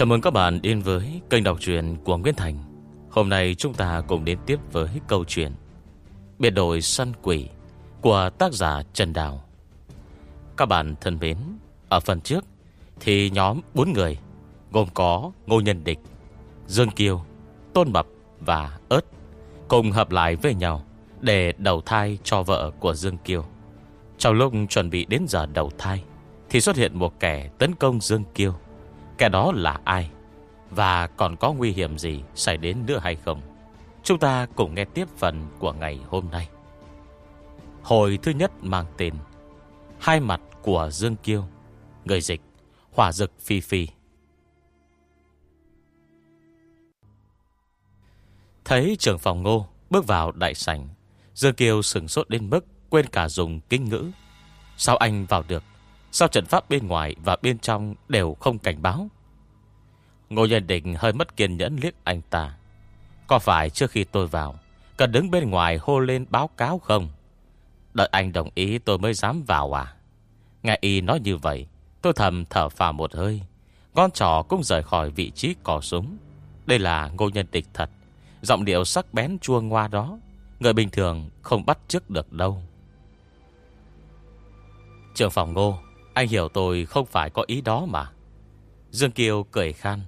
Chào mừng các bạn đến với kênh đọc truyện của Nguyễn Thành. Hôm nay chúng ta cùng đến tiếp với câu chuyện Biệt đội săn quỷ của tác giả Trần Đào. Các bạn thân mến, Ở phần trước thì nhóm 4 người Gồm có Ngô Nhân Địch, Dương Kiêu, Tôn Mập và ớt Cùng hợp lại với nhau Để đầu thai cho vợ của Dương Kiêu. Trong lúc chuẩn bị đến giờ đầu thai Thì xuất hiện một kẻ tấn công Dương Kiêu. Kẻ đó là ai? Và còn có nguy hiểm gì Xảy đến nữa hay không? Chúng ta cùng nghe tiếp phần của ngày hôm nay. Hồi thứ nhất mang tên Hai mặt của Dương Kiêu, Người dịch, Hỏa dực phi phi. Thấy trưởng phòng ngô Bước vào đại sảnh, Dương Kiêu sừng sốt đến mức Quên cả dùng kinh ngữ. Sao anh vào được? Sao trận pháp bên ngoài và bên trong Đều không cảnh báo. Ngô Nhân Định hơi mất kiên nhẫn liếc anh ta. Có phải trước khi tôi vào, Cần đứng bên ngoài hô lên báo cáo không? Đợi anh đồng ý tôi mới dám vào à? Nghe y nói như vậy, Tôi thầm thở phào một hơi. Con trò cũng rời khỏi vị trí cò súng. Đây là ngô nhân địch thật. Giọng điệu sắc bén chua ngoa đó. Người bình thường không bắt trước được đâu. Trường phòng ngô anh hiểu tôi không phải có ý đó mà. Dương Kiều cười khan.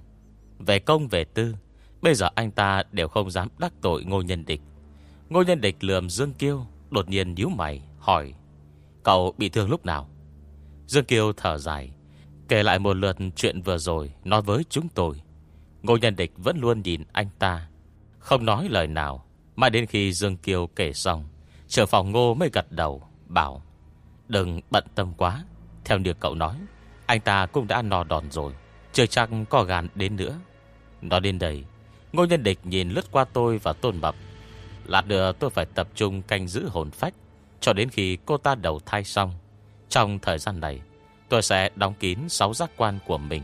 Về công về tư, Bây giờ anh ta đều không dám đắc tội ngô nhân địch. Ngô nhân địch lườm Dương Kiêu, Đột nhiên nhíu mày, hỏi, Cậu bị thương lúc nào? Dương Kiêu thở dài, Kể lại một lượt chuyện vừa rồi Nói với chúng tôi. Ngô nhân địch vẫn luôn nhìn anh ta, Không nói lời nào. Mãi đến khi Dương Kiều kể xong, Trưởng phòng ngô mới gật đầu, Bảo, Đừng bận tâm quá. Theo như cậu nói, Anh ta cũng đã no đòn rồi, Chưa chắc có gàn đến nữa. Nói đến đây, Ngô nhân địch nhìn lướt qua tôi và tôn mập. Lát nữa tôi phải tập trung canh giữ hồn phách, Cho đến khi cô ta đầu thai xong. Trong thời gian này, Tôi sẽ đóng kín 6 giác quan của mình.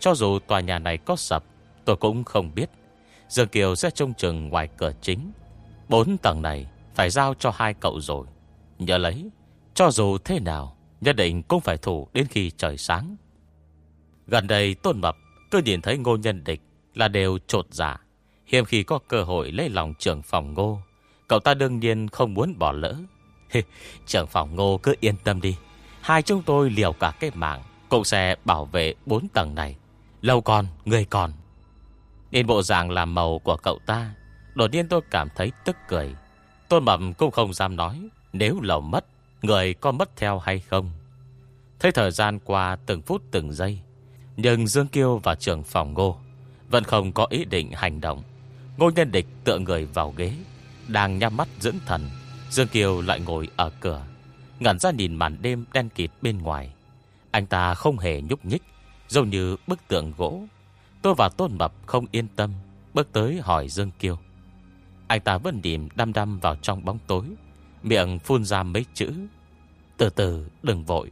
Cho dù tòa nhà này có sập, Tôi cũng không biết. Dương Kiều sẽ trông chừng ngoài cửa chính. Bốn tầng này Phải giao cho hai cậu rồi. Nhớ lấy, Cho dù thế nào Nhất định cũng phải thủ đến khi trời sáng. Gần đây Tôn Mập Cứ nhìn thấy ngô nhân địch Là đều trột giả dạ. Hiếm khi có cơ hội lấy lòng trưởng phòng ngô Cậu ta đương nhiên không muốn bỏ lỡ. Trưởng phòng ngô cứ yên tâm đi. Hai chúng tôi liều cả cái mạng Cũng sẽ bảo vệ bốn tầng này. Lâu còn, người còn. Nên bộ dạng làm màu của cậu ta Đột nhiên tôi cảm thấy tức cười. Tôn Mập cũng không dám nói Nếu lầu mất Người có mất theo hay không. Thấy thời gian qua từng phút từng giây, Nhưng Dương Kiêu và trưởng phòng ngô Vẫn không có ý định hành động. Ngô nhân địch tựa người vào ghế, Đang nhắm mắt dưỡng thần, Dương Kiều lại ngồi ở cửa, Ngẩn ra nhìn màn đêm đen kịt bên ngoài. Anh ta không hề nhúc nhích, Giống như bức tượng gỗ. Tôi và Tôn Mập không yên tâm, Bước tới hỏi Dương Kiều Anh ta vẫn điểm đăm đăm vào trong bóng tối Miệng phun ra mấy chữ. Từ từ, đừng vội.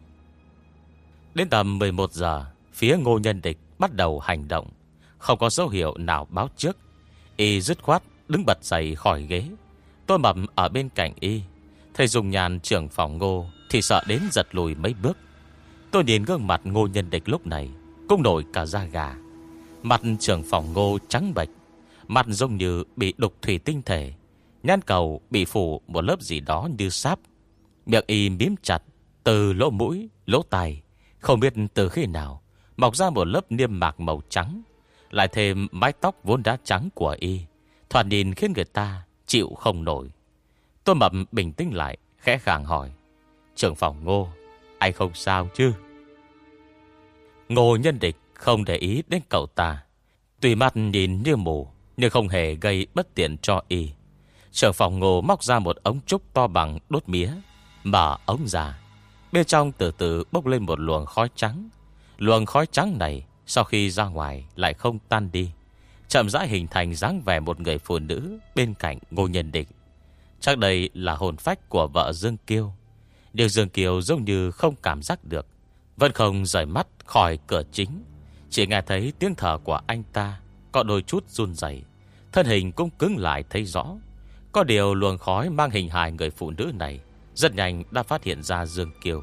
Đến tầm 11 giờ, Phía ngô nhân địch bắt đầu hành động. Không có dấu hiệu nào báo trước. Y dứt khoát đứng bật dậy khỏi ghế. Tôi mập ở bên cạnh Y. Thầy dùng nhàn trưởng phòng ngô Thì sợ đến giật lùi mấy bước. Tôi nhìn gương mặt ngô nhân địch lúc này, Cũng nổi cả da gà. Mặt trưởng phòng ngô trắng bệch, Mặt giống như bị đục thủy tinh thể. Nhan cầu bị phủ một lớp gì đó như sáp. Miệng y miếm chặt Từ lỗ mũi, lỗ tai Không biết từ khi nào Mọc ra một lớp niêm mạc màu trắng lại thêm mái tóc vốn đã trắng của y Thoạt nhìn khiến người ta chịu không nổi. Tôi mập bình tĩnh lại Khẽ khàng hỏi Trưởng phòng ngô Anh không sao chứ? Ngô nhân địch không để ý đến cậu ta Tùy mắt nhìn như mù Nhưng không hề gây bất tiện cho y. Trưởng phòng ngô móc ra một ống trúc to bằng đốt mía, Mở ống ra. Bên trong từ từ bốc lên một luồng khói trắng. Luồng khói trắng này sau khi ra ngoài lại không tan đi, Chậm rãi hình thành dáng vẻ một người phụ nữ Bên cạnh ngô nhân định. Chắc đây là hồn phách của vợ Dương Kiêu. Nhưng Dương Kiều giống như không cảm giác được, Vẫn không rời mắt khỏi cửa chính. Chỉ nghe thấy tiếng thở của anh ta, Có đôi chút run dày Thân hình cũng cứng lại thấy rõ. Có điều luồng khói mang hình hài người phụ nữ này Rất nhanh đã phát hiện ra Dương Kiều.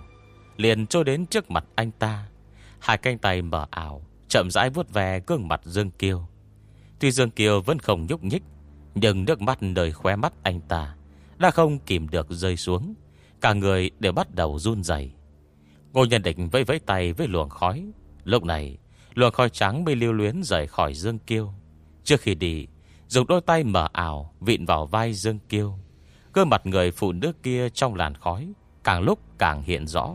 Liền trôi đến trước mặt anh ta. Hai cánh tay mở ảo, Chậm rãi vuốt về gương mặt Dương kiều. Tuy Dương kiều vẫn không nhúc nhích, Nhưng nước mắt đời khóe mắt anh ta Đã không kìm được rơi xuống. Cả người đều bắt đầu run dày Ngô Nhân Định vẫy vẫy tay với luồng khói. Lúc này, Luồng khói trắng mới lưu luyến rời khỏi Dương Kiêu Trước khi đi Dùng đôi tay mở ảo, Vịn vào vai Dương Kiêu. Cơ mặt người phụ nữ kia trong làn khói, Càng lúc càng hiện rõ,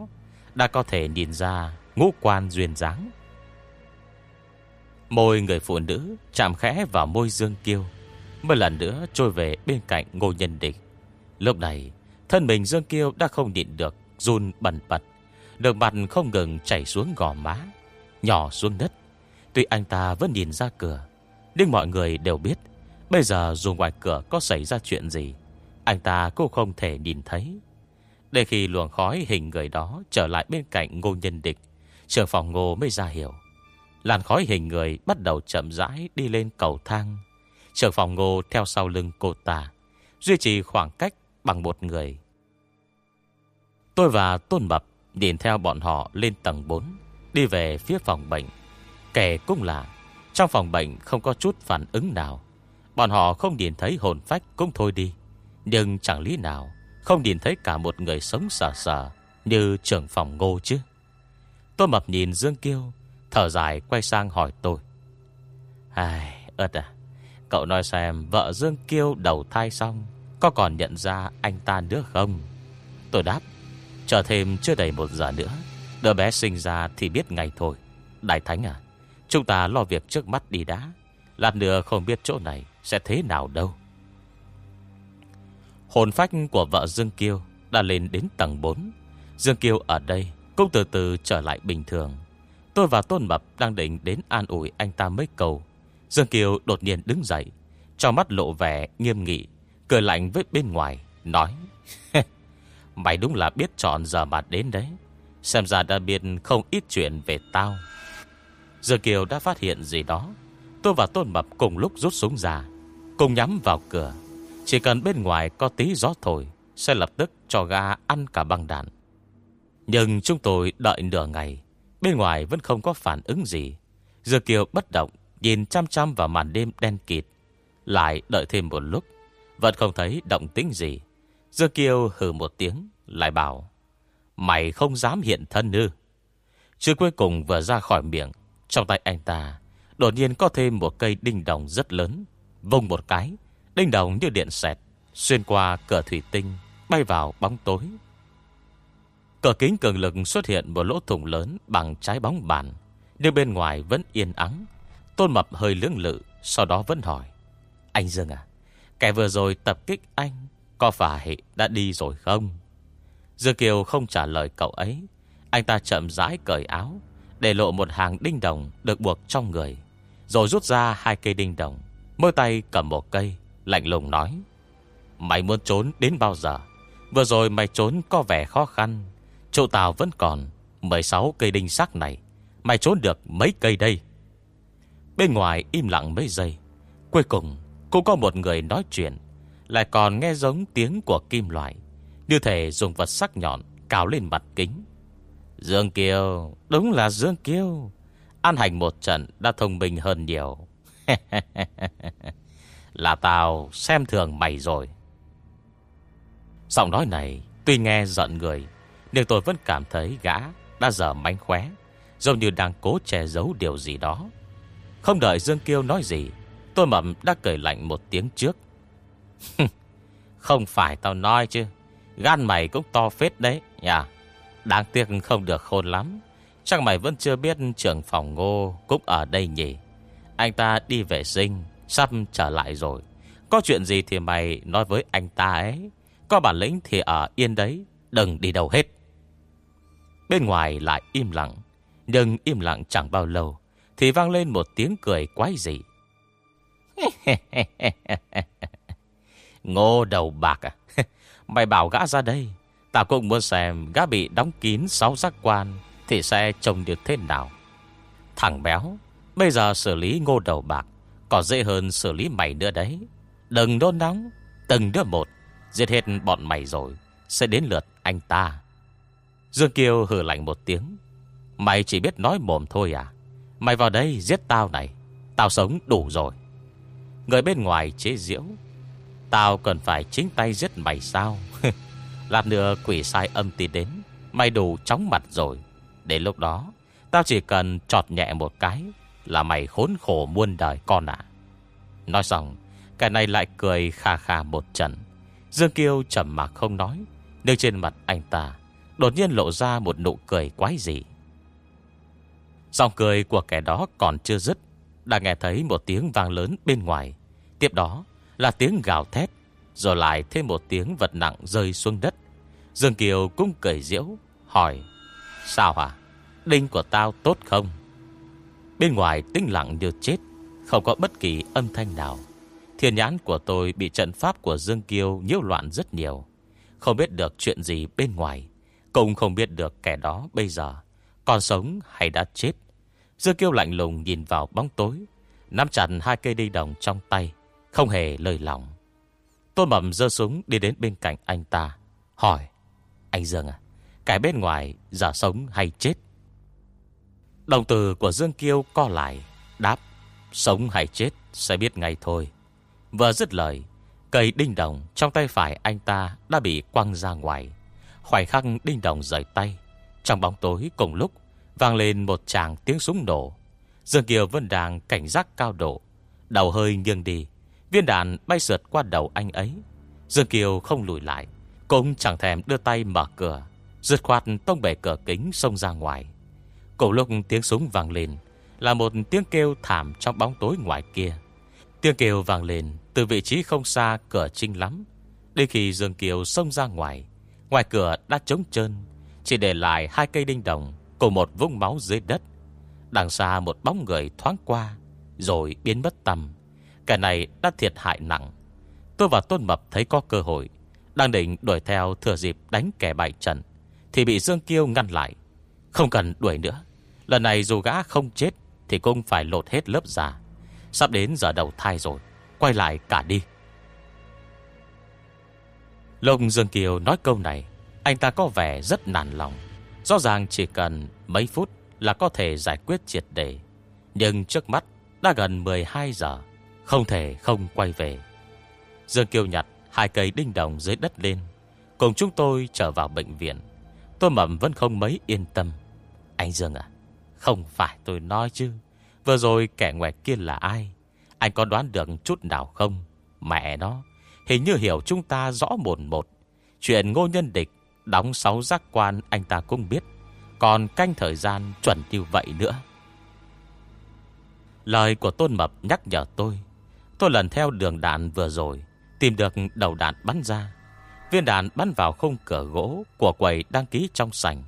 Đã có thể nhìn ra ngũ quan duyên dáng. Môi người phụ nữ chạm khẽ vào môi Dương Kiêu, Một lần nữa trôi về bên cạnh ngô nhân địch. Lúc này, Thân mình Dương Kiêu đã không nhịn được, Run bẩn bật Đường mặt không ngừng chảy xuống gò má, Nhỏ xuống đất. Tuy anh ta vẫn nhìn ra cửa, Nhưng mọi người đều biết Bây giờ dù ngoài cửa có xảy ra chuyện gì, Anh ta cũng không thể nhìn thấy. Để khi luồng khói hình người đó Trở lại bên cạnh ngô nhân địch Trường phòng ngô mới ra hiểu Làn khói hình người bắt đầu chậm rãi Đi lên cầu thang. Trường phòng ngô theo sau lưng cô ta, Duy trì khoảng cách bằng một người. Tôi và Tôn Mập Nhìn theo bọn họ lên tầng 4 Đi về phía phòng bệnh. Kẻ cũng là, Trong phòng bệnh không có chút phản ứng nào. Bọn họ không nhìn thấy hồn phách cũng thôi đi. Nhưng chẳng lý nào Không nhìn thấy cả một người sống sờ sờ Như trưởng phòng ngô chứ. Tôi mập nhìn Dương Kiêu Thở dài quay sang hỏi tôi. Ai, ớt à Cậu nói xem vợ Dương Kiêu đầu thai xong Có còn nhận ra anh ta nữa không? Tôi đáp Chờ thêm chưa đầy một giờ nữa Đứa bé sinh ra thì biết ngay thôi. Đại Thánh à Chúng ta lo việc trước mắt đi đã Lát nữa không biết chỗ này sẽ thế nào đâu. Hồn phách của vợ Dương Kiêu Đã lên đến tầng 4 Dương Kiêu ở đây Cũng từ từ trở lại bình thường. Tôi và Tôn Mập đang định đến an ủi anh ta mấy câu. Dương Kiều đột nhiên đứng dậy cho mắt lộ vẻ nghiêm nghị, Cười lạnh với bên ngoài, Nói Mày đúng là biết chọn giờ mà đến đấy. Xem ra đã biết không ít chuyện về tao. Dương Kiều đã phát hiện gì đó. Tôi và Tôn Mập cùng lúc rút súng ra. Cùng nhắm vào cửa. Chỉ cần bên ngoài có tí gió thổi, Sẽ lập tức cho gà ăn cả băng đạn. Nhưng chúng tôi đợi nửa ngày, Bên ngoài vẫn không có phản ứng gì. Giờ Kiều bất động, Nhìn chăm chăm vào màn đêm đen kịt. Lại đợi thêm một lúc, Vẫn không thấy động tĩnh gì. Giờ Kiều hừ một tiếng, Lại bảo, Mày không dám hiện thân ư? Chưa cuối cùng vừa ra khỏi miệng, Trong tay anh ta, Đột nhiên có thêm một cây đinh đồng rất lớn Vông một cái, Đinh đồng như điện xẹt, Xuyên qua cửa thủy tinh, Bay vào bóng tối. Cửa kính cường lực xuất hiện một lỗ thủng lớn Bằng trái bóng bàn, Nhưng bên ngoài vẫn yên ắng. Tôn Mập hơi lưỡng lự, Sau đó vẫn hỏi, Anh Dương à Kẻ vừa rồi tập kích anh Có phải đã đi rồi không? Dương Kiều không trả lời cậu ấy. Anh ta chậm rãi cởi áo, Để lộ một hàng đinh đồng Được buộc trong người, Rồi rút ra hai cây đinh đồng. Mỗi tay cầm một cây, Lạnh lùng nói, Mày muốn trốn đến bao giờ? Vừa rồi mày trốn có vẻ khó khăn. Chỗ tàu vẫn còn 16 cây đinh sắc này. Mày trốn được mấy cây đây? Bên ngoài im lặng mấy giây. Cuối cùng, cũng có một người nói chuyện, Lại còn nghe giống tiếng của kim loại, Như thể dùng vật sắc nhọn Cào lên mặt kính. Dương Kiều Đúng là Dương Kiều An hành một trận đã thông minh hơn nhiều. Là tao xem thường mày rồi. Giọng nói này Tuy nghe giận người, Nhưng tôi vẫn cảm thấy gã Đã dở mánh khóe, Giống như đang cố che giấu điều gì đó. Không đợi Dương Kiêu nói gì, Tôi mầm đã cười lạnh một tiếng trước. Không phải tao nói chứ, Gan mày cũng to phết đấy nhà Đáng tiếc không được khôn lắm, Chắc mày vẫn chưa biết trưởng phòng ngô Cũng ở đây nhỉ. Anh ta đi vệ sinh, Sắp trở lại rồi. Có chuyện gì thì mày nói với anh ta ấy. Có bản lĩnh thì ở yên đấy, Đừng đi đâu hết. Bên ngoài lại im lặng, Nhưng im lặng chẳng bao lâu Thì vang lên một tiếng cười quái dị. Ngô đầu bạc à? Mày bảo gã ra đây Tao cũng muốn xem gã bị đóng kín sáu giác quan Thì sẽ trông được thế nào. Thằng béo Bây giờ xử lý ngô đầu bạc Còn dễ hơn xử lý mày nữa đấy. Đừng đôn nóng, Từng đứa một, Giết hết bọn mày rồi, Sẽ đến lượt anh ta. Dương Kiều hử lạnh một tiếng. Mày chỉ biết nói mồm thôi à? Mày vào đây giết tao này, Tao sống đủ rồi. Người bên ngoài chế diễu Tao cần phải chính tay giết mày sao? Lát nữa quỷ sai âm ti đến, Mày đủ chóng mặt rồi. Đến lúc đó, Tao chỉ cần trọt nhẹ một cái là mày khốn khổ muôn đời con ạ. Nói xong Cái này lại cười kha kha một trận. Dương Kiêu chầm mà không nói, Nhưng trên mặt anh ta Đột nhiên lộ ra một nụ cười quái dị. Giọng cười của kẻ đó còn chưa dứt, Đã nghe thấy một tiếng vang lớn bên ngoài. Tiếp đó là tiếng gào thét, Rồi lại thêm một tiếng vật nặng rơi xuống đất. Dương Kiều cũng cười diễu, Hỏi, Sao hả? Đinh của tao tốt không? Bên ngoài tinh lặng như chết, Không có bất kỳ âm thanh nào. Thiên nhãn của tôi bị trận pháp của Dương Kiêu nhiễu loạn rất nhiều. Không biết được chuyện gì bên ngoài, Cũng không biết được kẻ đó bây giờ Còn sống hay đã chết. Dương Kiêu lạnh lùng nhìn vào bóng tối, Nắm chặt hai cây đi đồng trong tay, Không hề lời lòng. Tôn mầm dơ súng đi đến bên cạnh anh ta, Hỏi, Anh Dương à Cái bên ngoài giờ sống hay chết? Đồng từ của Dương Kiêu co lại, Đáp, Sống hay chết sẽ biết ngay thôi. Vừa dứt lời, Cây đinh đồng trong tay phải anh ta Đã bị quăng ra ngoài. Khoảnh khắc đinh đồng rời tay, Trong bóng tối cùng lúc Vang lên một tràng tiếng súng nổ. Dương Kiều vẫn đang cảnh giác cao độ, Đầu hơi nghiêng đi, Viên đạn bay sượt qua đầu anh ấy. Dương Kiều không lùi lại, Cũng chẳng thèm đưa tay mở cửa Rượt khoát tông bể cửa kính xông ra ngoài cổ lúc tiếng súng vang lên, Là một tiếng kêu thảm trong bóng tối ngoài kia. Tiếng kêu vang lên Từ vị trí không xa cửa trinh lắm. Đến khi Dương Kiều xông ra ngoài Ngoài cửa đã trống trơn, Chỉ để lại hai cây đinh đồng Cùng một vũng máu dưới đất. Đằng xa một bóng người thoáng qua, Rồi biến mất tầm. Cái này đã thiệt hại nặng. Tôi và Tôn Mập thấy có cơ hội, Đang định đuổi theo thừa dịp đánh kẻ bại trận, Thì bị Dương Kiêu ngăn lại. Không cần đuổi nữa. Lần này dù gã không chết Thì cũng phải lột hết lớp già. Sắp đến giờ đầu thai rồi. Quay lại cả đi. Lông Dương Kiều nói câu này. Anh ta có vẻ rất nản lòng. Rõ ràng chỉ cần mấy phút Là có thể giải quyết triệt đề Nhưng trước mắt đã gần 12 giờ. Không thể không quay về. Dương Kiều nhặt Hai cây đinh đồng dưới đất lên. Cùng chúng tôi trở vào bệnh viện. Tôi mầm vẫn không mấy yên tâm. Anh Dương à Không phải tôi nói chứ. Vừa rồi kẻ ngoài kia là ai? Anh có đoán được chút nào không? Mẹ nó, Hình như hiểu chúng ta rõ một một. Chuyện ngô nhân địch Đóng sáu giác quan anh ta cũng biết. Còn canh thời gian chuẩn như vậy nữa. Lời của Tôn Mập nhắc nhở tôi. Tôi lần theo đường đạn vừa rồi, Tìm được đầu đạn bắn ra. Viên đạn bắn vào khung cửa gỗ Của quầy đăng ký trong sảnh.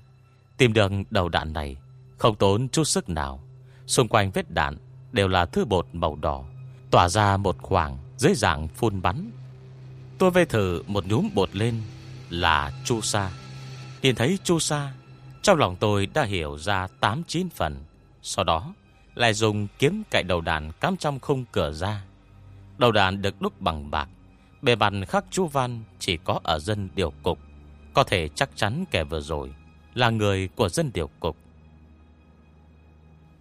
Tìm được đầu đạn này, Không tốn chút sức nào. Xung quanh vết đạn đều là thứ bột màu đỏ, Tỏa ra một khoảng dưới dạng phun bắn. Tôi về thử một nhúm bột lên Là chu sa. Nhìn thấy chu sa, Trong lòng tôi đã hiểu ra 8-9 phần. Sau đó, lại dùng kiếm cạy đầu đàn cắm trong khung cửa ra. Đầu đàn được đúc bằng bạc, Bề bàn khắc chú văn chỉ có ở dân điều cục, Có thể chắc chắn kẻ vừa rồi. Là người của dân điều cục.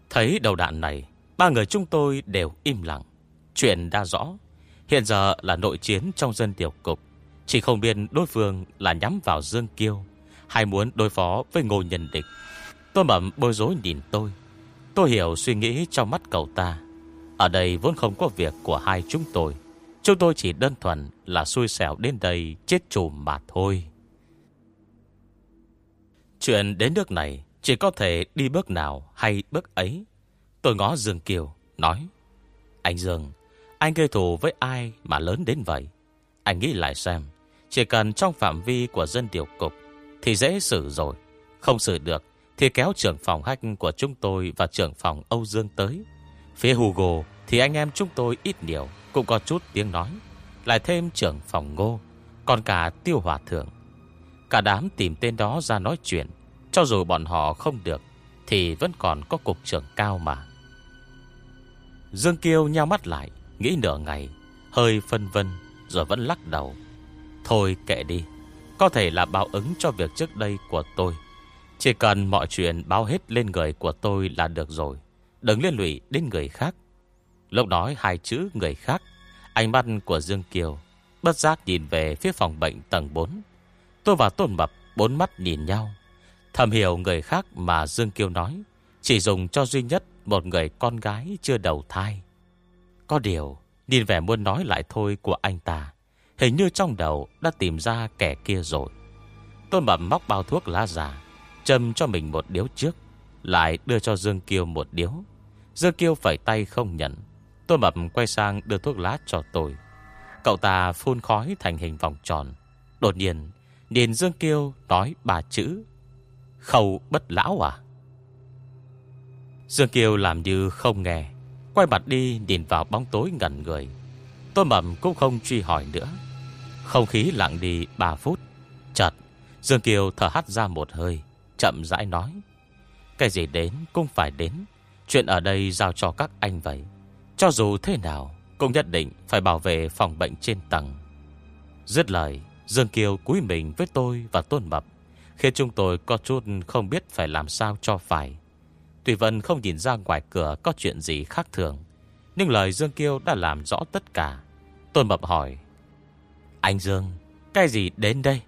Thấy đầu đạn này, Ba người chúng tôi đều im lặng. Chuyện đã rõ, Hiện giờ là nội chiến trong dân tiểu cục. Chỉ không biết đối phương là nhắm vào Dương Kiêu Hay muốn đối phó với ngô nhân địch. Tôi mầm bối rối nhìn tôi. Tôi hiểu suy nghĩ trong mắt cậu ta. Ở đây vốn không có việc của hai chúng tôi. Chúng tôi chỉ đơn thuần là xui xẻo đến đây chết chùm mà thôi. Chuyện đến nước này Chỉ có thể đi bước nào hay bước ấy. Tôi ngó Dương Kiều, Nói, Anh Dương, Anh gây thù với ai mà lớn đến vậy? Anh nghĩ lại xem, Chỉ cần trong phạm vi của dân điều cục Thì dễ xử rồi. Không xử được Thì kéo trưởng phòng hách của chúng tôi Và trưởng phòng Âu Dương tới. Phía Hugo thì anh em chúng tôi ít nhiều, Cũng có chút tiếng nói, Lại thêm trưởng phòng ngô, Còn cả tiêu hòa thượng. Cả đám tìm tên đó ra nói chuyện. Cho dù bọn họ không được, Thì vẫn còn có cục trưởng cao mà. Dương Kiêu nhao mắt lại, Nghĩ nửa ngày, Hơi phân vân, Rồi vẫn lắc đầu. Thôi kệ đi, Có thể là báo ứng cho việc trước đây của tôi. Chỉ cần mọi chuyện báo hết lên người của tôi là được rồi. Đừng liên lụy đến người khác. Lúc nói hai chữ người khác, Ánh mắt của Dương Kiều Bất giác nhìn về phía phòng bệnh tầng 4 Tôi và Tôn Mập Bốn mắt nhìn nhau. Thầm hiểu người khác mà Dương kiêu nói, Chỉ dùng cho duy nhất Một người con gái chưa đầu thai. Có điều, Nhìn vẻ muốn nói lại thôi của anh ta, Hình như trong đầu đã tìm ra kẻ kia rồi. Tôn Mập móc bao thuốc lá già Châm cho mình một điếu trước, Lại đưa cho Dương kiêu một điếu. Dương kiêu phải tay không nhận. Tôn Mập quay sang đưa thuốc lá cho tôi. Cậu ta phun khói thành hình vòng tròn. Đột nhiên Nhìn Dương Kiêu nói ba chữ. Khâu bất lão à? Dương Kiều làm như không nghe. Quay mặt đi, nhìn vào bóng tối ngẩn người. Tôn mầm cũng không truy hỏi nữa. Không khí lặng đi 3 phút. Chợt, Dương Kiều thở hắt ra một hơi, Chậm rãi nói, Cái gì đến cũng phải đến. Chuyện ở đây giao cho các anh vậy. Cho dù thế nào, Cũng nhất định phải bảo vệ phòng bệnh trên tầng. Dứt lời Dương Kiều cúi mình với tôi và Tôn Mập. Khiến chúng tôi có chút không biết phải làm sao cho phải, Tùy Vân không nhìn ra ngoài cửa có chuyện gì khác thường. Nhưng lời Dương Kiêu đã làm rõ tất cả. Tôn Mập hỏi, Anh Dương, Cái gì đến đây?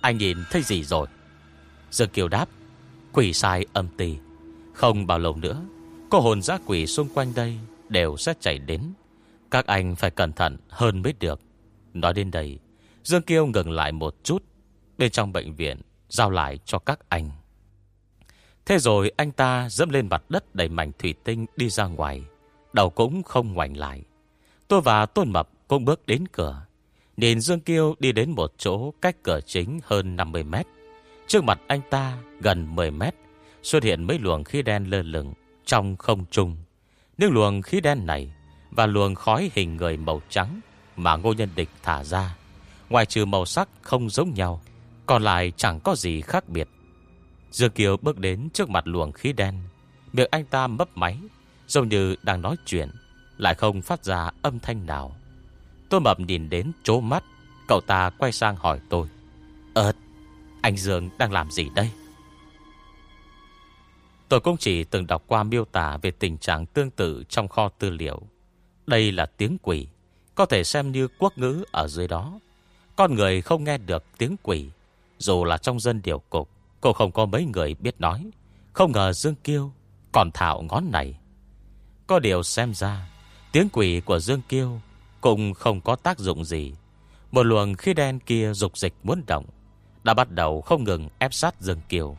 Anh nhìn thấy gì rồi? Dương Kiều đáp, Quỷ sai âm tì. Không bao lâu nữa Cô hồn giác quỷ xung quanh đây Đều sẽ chạy đến. Các anh phải cẩn thận hơn mới được. Nói đến đây Dương Kiêu ngừng lại một chút, Bên trong bệnh viện Giao lại cho các anh. Thế rồi anh ta dẫm lên mặt đất Đầy mảnh thủy tinh đi ra ngoài, Đầu cũng không ngoảnh lại. Tôi và Tôn Mập cũng bước đến cửa, Nhìn Dương Kiêu đi đến một chỗ Cách cửa chính hơn 50 mét. Trước mặt anh ta gần 10 mét, Xuất hiện mấy luồng khí đen lơ lửng Trong không trung. Những luồng khí đen này Và luồng khói hình người màu trắng Mà ngô nhân địch thả ra Ngoài trừ màu sắc không giống nhau, Còn lại chẳng có gì khác biệt. Dương Kiều bước đến trước mặt luồng khí đen. Miệng anh ta mấp máy, Giống như đang nói chuyện, Lại không phát ra âm thanh nào. Tôi mập nhìn đến chỗ mắt, Cậu ta quay sang hỏi tôi. Ờ Anh Dương đang làm gì đây? Tôi cũng chỉ từng đọc qua miêu tả Về tình trạng tương tự trong kho tư liệu. Đây là tiếng quỷ, Có thể xem như quốc ngữ ở dưới đó con người không nghe được tiếng quỷ, Dù là trong dân điều cục, Cô không có mấy người biết nói. Không ngờ Dương Kiêu còn thạo ngón này. Có điều xem ra, Tiếng quỷ của Dương Kiêu Cũng không có tác dụng gì. Một luồng khí đen kia dục dịch muốn động, Đã bắt đầu không ngừng ép sát Dương Kiều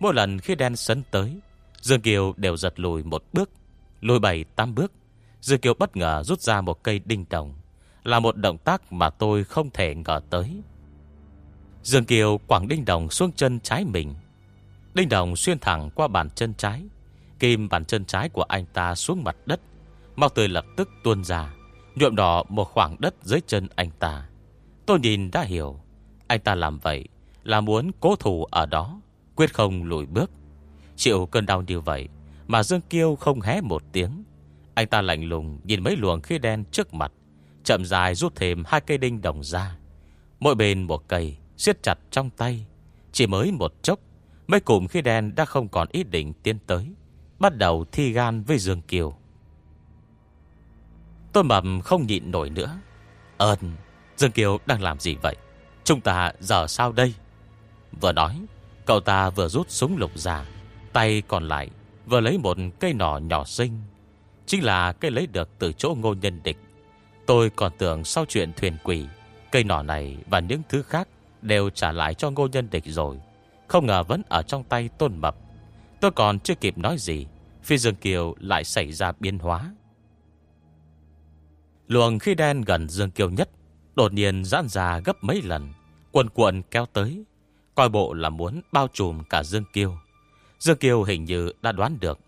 Mỗi lần khí đen sấn tới, Dương Kiều đều giật lùi một bước, Lùi bảy tám bước. Dương Kiều bất ngờ rút ra một cây đinh đồng là một động tác mà tôi không thể ngờ tới. Dương Kiều quảng đinh đồng xuống chân trái mình. Đinh đồng xuyên thẳng qua bàn chân trái Kim bàn chân trái của anh ta xuống mặt đất Mau tươi lập tức tuôn ra, Nhuộm đỏ một khoảng đất dưới chân anh ta. Tôi nhìn đã hiểu, Anh ta làm vậy Là muốn cố thủ ở đó, Quyết không lùi bước. Chịu cơn đau như vậy Mà Dương Kiêu không hé một tiếng. Anh ta lạnh lùng nhìn mấy luồng khí đen trước mặt Chậm dài rút thêm hai cây đinh đồng ra. Mỗi bên một cây siết chặt trong tay. Chỉ mới một chốc, Mấy cụm khí đen đã không còn ý định tiến tới, Bắt đầu thi gan với Dương Kiều. Tôi mầm không nhịn nổi nữa. Ơn, Dương Kiều đang làm gì vậy? Chúng ta giờ sao đây? Vừa nói, Cậu ta vừa rút súng lục ra, Tay còn lại Vừa lấy một cây nỏ nhỏ xinh. Chính là cây lấy được từ chỗ ngô nhân địch. Tôi còn tưởng sau chuyện thuyền quỷ, Cây nỏ này và những thứ khác Đều trả lại cho ngô nhân địch rồi. Không ngờ vẫn ở trong tay tôn mập. Tôi còn chưa kịp nói gì, Phi Dương Kiều lại xảy ra biến hóa. Luồng khí đen gần Dương Kiều nhất Đột nhiên giãn ra gấp mấy lần Quần cuộn kéo tới, Coi bộ là muốn bao trùm cả Dương Kiều. Dương Kiều hình như đã đoán được,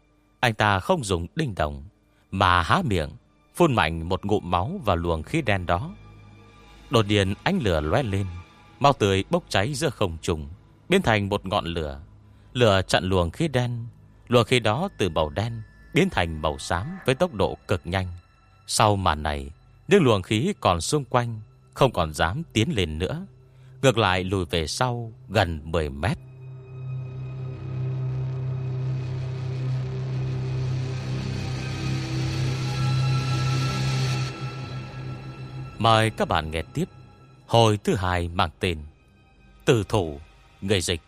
Anh ta không dùng đinh đồng Mà há miệng Phun mạnh một ngụm máu vào luồng khí đen đó. Đột nhiên ánh lửa lóe lên, Mau tươi bốc cháy giữa không trùng Biến thành một ngọn lửa. Lửa chặn luồng khí đen, Luồng khí đó từ màu đen Biến thành màu xám với tốc độ cực nhanh. Sau màn này, Những luồng khí còn xung quanh Không còn dám tiến lên nữa, Ngược lại lùi về sau gần 10 mét. Mời các bạn nghe tiếp Hồi thứ hai mang tên Từ thủ Người dịch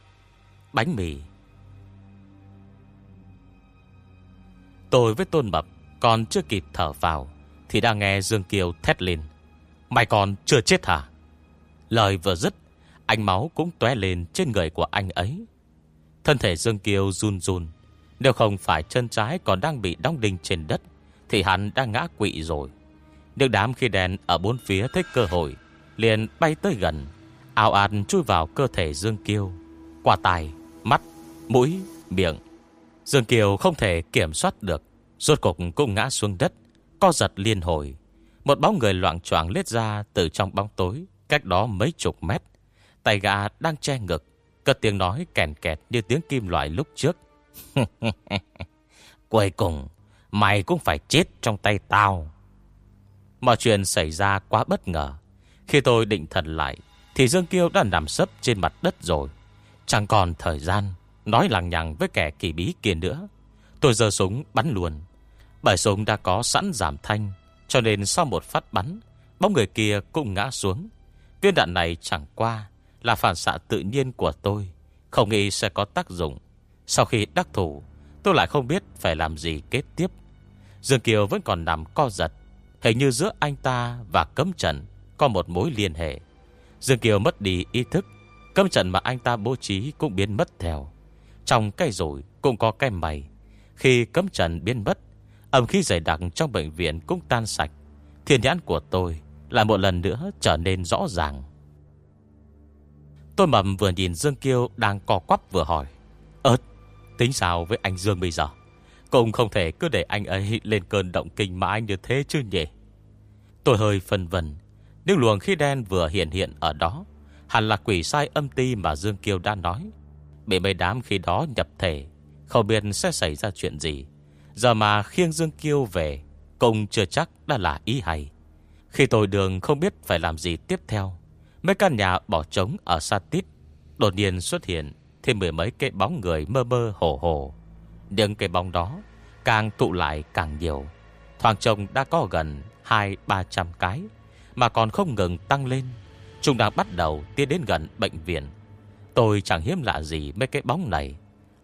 Bánh mì Tôi với Tôn Mập Còn chưa kịp thở vào Thì đã nghe Dương Kiều thét lên. Mày còn chưa chết hả? Lời vừa dứt, ánh máu cũng tué lên trên người của anh ấy. Thân thể Dương Kiều run run. Nếu không phải chân trái còn đang bị đóng đinh trên đất Thì hắn đã ngã quỵ rồi. Nước đám khi đèn ở bốn phía thích cơ hội Liền bay tới gần. Ao ạt chui vào cơ thể Dương Kiều Qua tai, mắt, mũi, miệng. Dương Kiều không thể kiểm soát được. Rốt cục cũng ngã xuống đất Co giật liên hồi. Một bóng người loạn choạng lết ra từ trong bóng tối Cách đó mấy chục mét. Tay gà đang che ngực Cất tiếng nói kèn kẹt như tiếng kim loại lúc trước. Cuối cùng Mày cũng phải chết trong tay tao. Mọi chuyện xảy ra quá bất ngờ. Khi tôi định thần lại, Thì Dương Kiêu đã nằm sấp trên mặt đất rồi. Chẳng còn thời gian Nói lằng nhằng với kẻ kỳ bí kia nữa. Tôi giơ súng bắn luôn. Bởi súng đã có sẵn giảm thanh, Cho nên sau một phát bắn, Bóng người kia cũng ngã xuống. Viên đạn này chẳng qua Là phản xạ tự nhiên của tôi, Không nghĩ sẽ có tác dụng. Sau khi đắc thủ, Tôi lại không biết phải làm gì kế tiếp. Dương Kiều vẫn còn nằm co giật Hình như giữa anh ta và cấm trận Có một mối liên hệ. Dương Kiều mất đi ý thức, Cấm trận mà anh ta bố trí cũng biến mất theo. Trong cây rủi cũng có cây mày. Khi cấm trận biến mất, Âm khí dày đặc trong bệnh viện cũng tan sạch. Thiên nhãn của tôi Lại một lần nữa trở nên rõ ràng. Tôi mầm vừa nhìn Dương Kiêu Đang co quắp vừa hỏi Ơt tính sao với anh Dương bây giờ? Cũng không thể cứ để anh ấy lên cơn động kinh mãi như thế chứ nhỉ? Tôi hơi phân vần Nhưng luồng khí đen vừa hiện hiện ở đó, Hẳn là quỷ sai âm ti mà Dương Kiêu đã nói. Bị mấy đám khi đó nhập thể, Không biết sẽ xảy ra chuyện gì. Giờ mà khiêng Dương Kiêu về, Cũng chưa chắc đã là ý hay. Khi tôi đường không biết phải làm gì tiếp theo, Mấy căn nhà bỏ trống ở xa tít Đột nhiên xuất hiện Thêm mười mấy cái bóng người mơ mơ hồ hồ. Những cái bóng đó Càng tụ lại càng nhiều. Thoảng trồng đã có gần Hai, ba trăm cái, Mà còn không ngừng tăng lên. Chúng đang bắt đầu tiến đến gần bệnh viện. Tôi chẳng hiếm lạ gì mấy cái bóng này.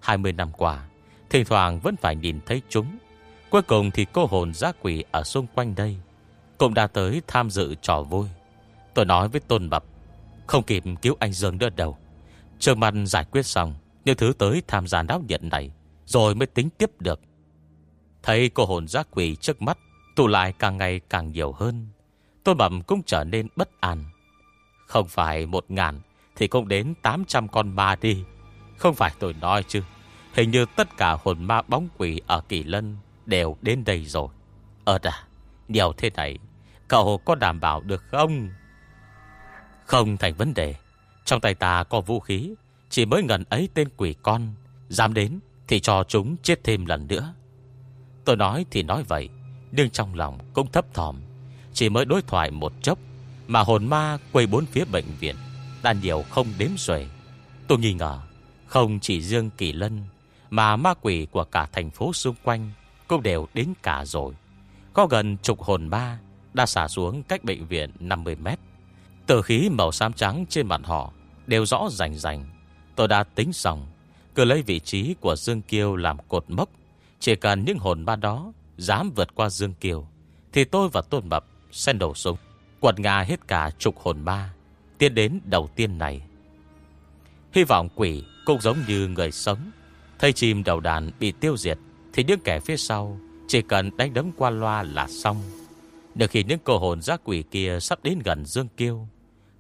20 năm qua, Thỉnh thoảng vẫn phải nhìn thấy chúng. Cuối cùng thì cô hồn giác quỷ Ở xung quanh đây Cũng đã tới tham dự trò vui. Tôi nói với Tôn Bập, Không kịp cứu anh Dương nữa đâu. Trường mặt giải quyết xong Những thứ tới tham gia đáo nhiệt này, Rồi mới tính tiếp được. Thấy cô hồn giác quỷ trước mắt, Tụ lại càng ngày càng nhiều hơn, Tôn Bẩm cũng trở nên bất an. Không phải một ngàn Thì cũng đến 800 con ma đi. Không phải tôi nói chứ. Hình như tất cả hồn ma bóng quỷ Ở Kỳ Lân đều đến đây rồi. Ờ đà Nhiều thế này, Cậu có đảm bảo được không? Không thành vấn đề. Trong tay ta có vũ khí, Chỉ mới ngần ấy tên quỷ con. Dám đến thì cho chúng chết thêm lần nữa. Tôi nói thì nói vậy, nhưng trong lòng cũng thấp thỏm. Chỉ mới đối thoại một chốc, Mà hồn ma quay bốn phía bệnh viện. Đã nhiều không đếm xuể. Tôi nghi ngờ, Không chỉ riêng Kỳ Lân, Mà ma quỷ của cả thành phố xung quanh Cũng đều đến cả rồi. Có gần chục hồn ma Đã xả xuống cách bệnh viện 50 mét. Tử khí màu xám trắng trên mặt họ Đều rõ rành rành. Tôi đã tính xong, Cứ lấy vị trí của Dương Kiêu làm cột mốc chỉ cần những hồn ma đó Dám vượt qua Dương Kiều, Thì tôi và Tôn Mập sẽ nổ súng, Quật ngà hết cả chục hồn ma Tiến đến đầu tiên này. Hy vọng quỷ cũng giống như người sống Thầy chim đầu đàn bị tiêu diệt, Thì những kẻ phía sau Chỉ cần đánh đấm qua loa là xong. Được khi những cô hồn giác quỷ kia Sắp đến gần Dương Kiêu,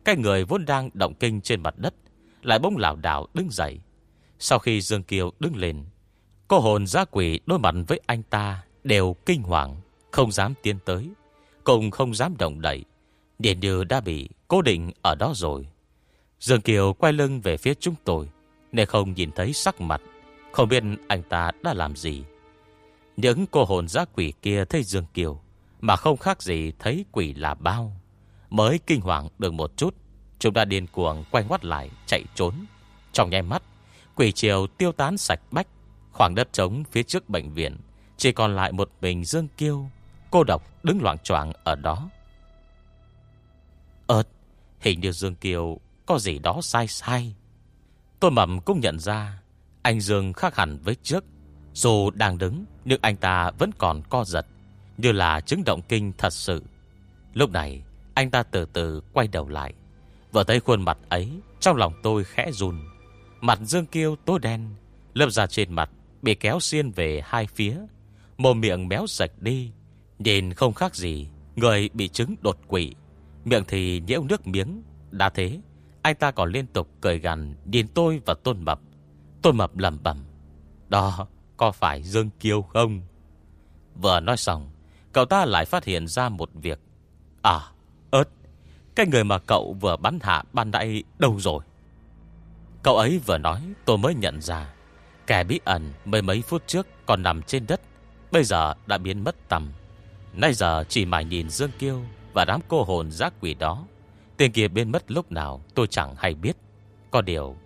Cái người vốn đang động kinh trên mặt đất Lại bỗng lảo đảo đứng dậy. Sau khi Dương Kiều đứng lên Cô hồn giá quỷ đối mặt với anh ta Đều kinh hoàng, Không dám tiến tới, Cũng không dám động đậy. Điền như đã bị cố định ở đó rồi. Dương Kiều quay lưng về phía chúng tôi, Nên không nhìn thấy sắc mặt, Không biết anh ta đã làm gì. Những cô hồn giá quỷ kia thấy Dương Kiều, Mà không khác gì thấy quỷ là bao. Mới kinh hoàng được một chút, Chúng đã điên cuồng quay ngoắt lại, chạy trốn. Trong nháy mắt, Quỷ chiều tiêu tán sạch bách Khoảng đất trống phía trước bệnh viện, chỉ còn lại một mình Dương Kiêu, Cô độc đứng loạn choạng ở đó. Ơt Hình như Dương Kiều có gì đó sai sai. Tôi mầm cũng nhận ra, Anh Dương khác hẳn với trước. Dù đang đứng, Nhưng anh ta vẫn còn co giật, Như là chứng động kinh thật sự. Lúc này, anh ta từ từ quay đầu lại, Vừa thấy khuôn mặt ấy, Trong lòng tôi khẽ run. Mặt Dương Kiêu tối đen, Lớp da trên mặt bị kéo xiên về hai phía. Mồm miệng méo sạch đi, Nhìn không khác gì Người bị chứng đột quỵ. Miệng thì nhiễu nước miếng, Đã thế, Anh ta còn liên tục cười gằn Nhìn tôi và Tôn Mập. Tôn Mập lầm bẩm, Đó có phải Dương Kiêu không? Vừa nói xong, Cậu ta lại phát hiện ra một việc. À ớt, Cái người mà cậu vừa bắn hạ ban nãy đâu rồi? Cậu ấy vừa nói, tôi mới nhận ra Kẻ bí ẩn mấy mấy phút trước còn nằm trên đất, Bây giờ đã biến mất tầm. Nay giờ chỉ mãi nhìn Dương Kiêu Và đám cô hồn giác quỷ đó. Tiền kia biến mất lúc nào tôi chẳng hay biết. Có điều,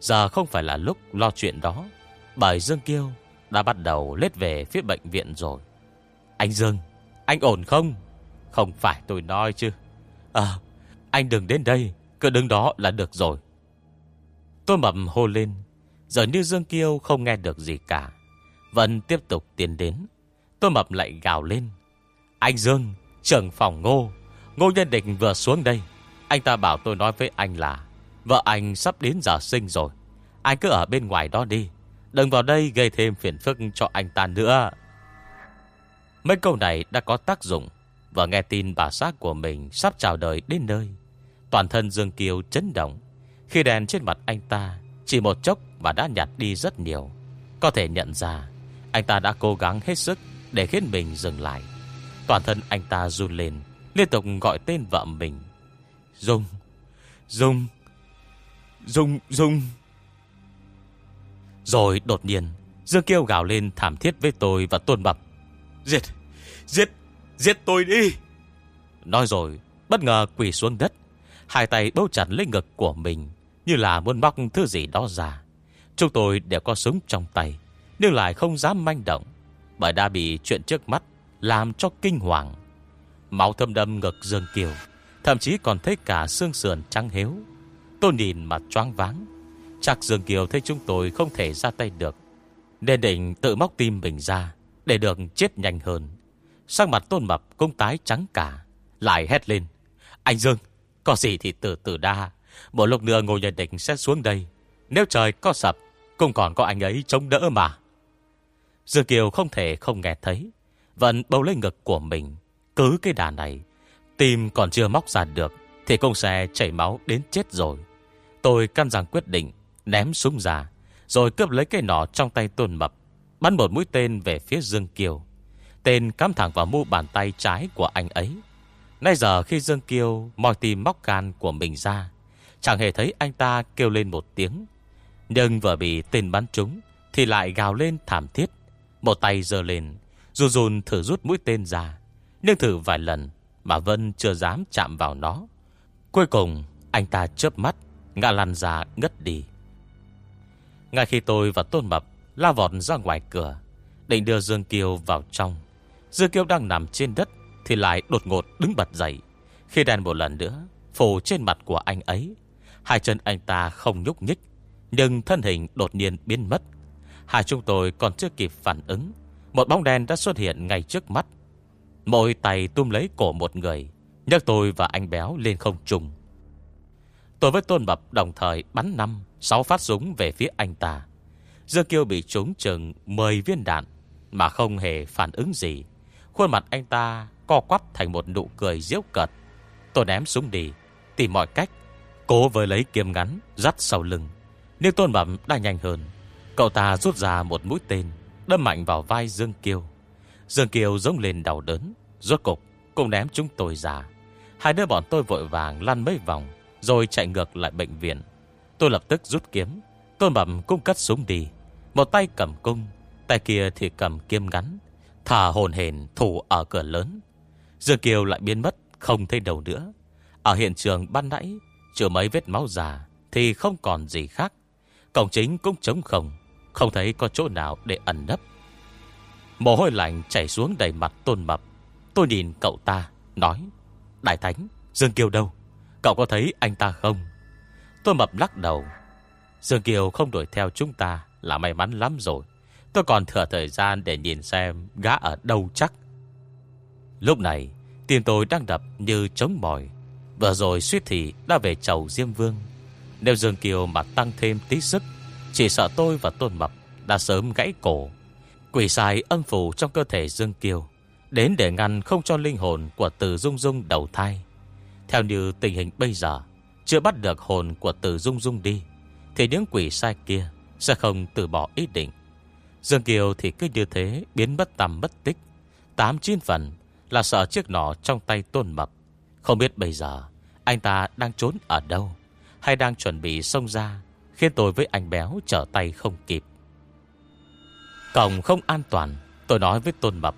Giờ không phải là lúc lo chuyện đó. Bởi Dương Kiêu đã bắt đầu lết về phía bệnh viện rồi. Anh Dương, Anh ổn không? Không phải tôi nói chứ. À anh đừng đến đây, Cứ đứng đó là được rồi. Tôi mập hô lên. Giờ như Dương Kiêu không nghe được gì cả. Vẫn tiếp tục tiến đến. Tôi mập lại gào lên. Anh Dương, trưởng phòng ngô. Ngô nhân định vừa xuống đây. Anh ta bảo tôi nói với anh là, Vợ anh sắp đến giờ sinh rồi. Anh cứ ở bên ngoài đó đi. Đừng vào đây gây thêm phiền phức cho anh ta nữa. Mấy câu này đã có tác dụng. Và nghe tin bà xác của mình Sắp chào đời đến nơi, Toàn thân Dương Kiều chấn động. Khi đèn trên mặt anh ta, Chỉ một chốc và đã nhạt đi rất nhiều. Có thể nhận ra, Anh ta đã cố gắng hết sức Để khiến mình dừng lại. Toàn thân anh ta run lên, Liên tục gọi tên vợ mình. Dung Dung Dung Dung. Rồi đột nhiên, Dương kêu gào lên thảm thiết với tôi và tuôn bập. Giết Giết Giết tôi đi. Nói rồi, Bất ngờ quỳ xuống đất, Hai tay bấu chặt lấy ngực của mình, Như là muốn bóc thứ gì đó ra. Chúng tôi đều có súng trong tay, Nhưng lại không dám manh động, Bởi đã bị chuyện trước mắt Làm cho kinh hoàng. Máu thâm đâm ngực Dương Kiều, Thậm chí còn thấy cả xương sườn trắng hiếu. Tôi nhìn mặt choáng váng. Chắc Dương Kiều thấy chúng tôi không thể ra tay được, Nên định tự móc tim mình ra Để được chết nhanh hơn. Sang mặt tôn mập cũng tái trắng cả, Lại hét lên. Anh Dương, Có gì thì từ từ đa Một lúc nữa ngồi nhà định sẽ xuống đây nếu trời có sập, Cũng còn có anh ấy chống đỡ mà. Dương Kiều không thể không nghe thấy. Vẫn bầu lấy ngực của mình. Cứ cái đà này, Tim còn chưa móc ra được, Thì cũng sẽ chảy máu đến chết rồi. Tôi căn rằng quyết định, Ném súng ra, Rồi cướp lấy cây nỏ trong tay tôn mập, Bắn một mũi tên về phía Dương Kiều. Tên cắm thẳng vào mu bàn tay trái của anh ấy. Nay giờ khi Dương Kiều Mòi tìm móc gan của mình ra, Chẳng hề thấy anh ta kêu lên một tiếng. Nhưng vừa bị tên bắn trúng, Thì lại gào lên thảm thiết. Một tay giơ lên, Run run thử rút mũi tên ra. Nhưng thử vài lần Mà Vân chưa dám chạm vào nó. Cuối cùng, anh ta chớp mắt, Ngã lăn ra ngất đi. Ngay khi tôi và Tôn Mập La vọt ra ngoài cửa, Định đưa Dương Kiều vào trong, Dương Kiều đang nằm trên đất Thì lại đột ngột đứng bật dậy. Khi đèn một lần nữa Phủ trên mặt của anh ấy, Hai chân anh ta không nhúc nhích. Nhưng thân hình đột nhiên biến mất. Hai chúng tôi còn chưa kịp phản ứng. Một bóng đen đã xuất hiện ngay trước mắt. Mỗi tay tung lấy cổ một người, nhấc tôi và anh béo lên không trùng Tôi với Tôn Bập đồng thời bắn 5 6 phát súng về phía anh ta. Dương Kiêu bị trúng chừng 10 viên đạn, Mà không hề phản ứng gì. Khuôn mặt anh ta co quắp thành một nụ cười diễu cợt. Tôi ném súng đi, Tìm mọi cách, Cố với lấy kiếm ngắn Dắt sau lưng. Nhưng Tôn Bập đã nhanh hơn. Cậu ta rút ra một mũi tên, Đâm mạnh vào vai Dương Kiêu. Dương kiều giống lên đau đớn, Rốt cục cũng ném chúng tôi ra. Hai đứa bọn tôi vội vàng lăn mấy vòng, Rồi chạy ngược lại bệnh viện. Tôi lập tức rút kiếm, Tôn Bẩm cũng cất súng đi. Một tay cầm cung, Tay kia thì cầm kiếm ngắn, Thả hồn hền thủ ở cửa lớn. Dương Kiều lại biến mất, Không thấy đầu nữa. Ở hiện trường ban nãy chưa mấy vết máu già Thì không còn gì khác. Cổng chính cũng trống không Không thấy có chỗ nào để ẩn nấp. Mồ hôi lạnh chảy xuống đầy mặt tôn mập. Tôi nhìn cậu ta, Nói, Đại Thánh, Dương Kiều đâu? Cậu có thấy anh ta không? Tôi mập lắc đầu, Dương Kiều không đuổi theo chúng ta Là may mắn lắm rồi. Tôi còn thừa thời gian để nhìn xem Gã ở đâu chắc. Lúc này, Tim tôi đang đập như trống mỏi Vừa rồi suýt thì đã về chầu Diêm Vương. Nếu Dương Kiều mà tăng thêm tí sức, Chỉ sợ tôi và Tôn Mập Đã sớm gãy cổ. Quỷ sai âm phủ trong cơ thể Dương Kiều, Đến để ngăn không cho linh hồn Của từ Dung Dung đầu thai. Theo như tình hình bây giờ, Chưa bắt được hồn của từ Dung Dung đi, Thì những quỷ sai kia Sẽ không từ bỏ ý định. Dương Kiều thì cứ như thế Biến mất tầm mất tích. Tám chín phần là sợ chiếc nỏ trong tay tôn mập. Không biết bây giờ Anh ta đang trốn ở đâu. Hay đang chuẩn bị xông ra Khiến tôi với anh béo trở tay không kịp. Cổng không an toàn, Tôi nói với tôn mập,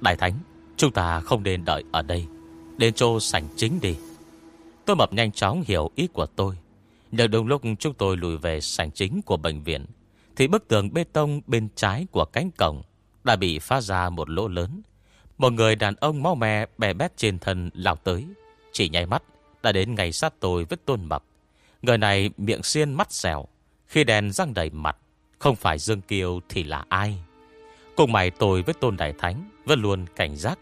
Đại thánh, Chúng ta không nên đợi ở đây, Đến chỗ sảnh chính đi. Tôn mập nhanh chóng hiểu ý của tôi, nhờ đồng lúc chúng tôi lùi về sảnh chính của bệnh viện, Thì bức tường bê tông bên trái của cánh cổng Đã bị phá ra một lỗ lớn. Một người đàn ông máu me bè bét trên thân lao tới, Chỉ nháy mắt Đã đến ngày sát tôi với tôn mập. Người này miệng xiên mắt xẻo, Khi đèn răng đầy mặt, Không phải Dương Kiều thì là ai? Cùng mày tôi với tôn đại thánh Vẫn luôn cảnh giác,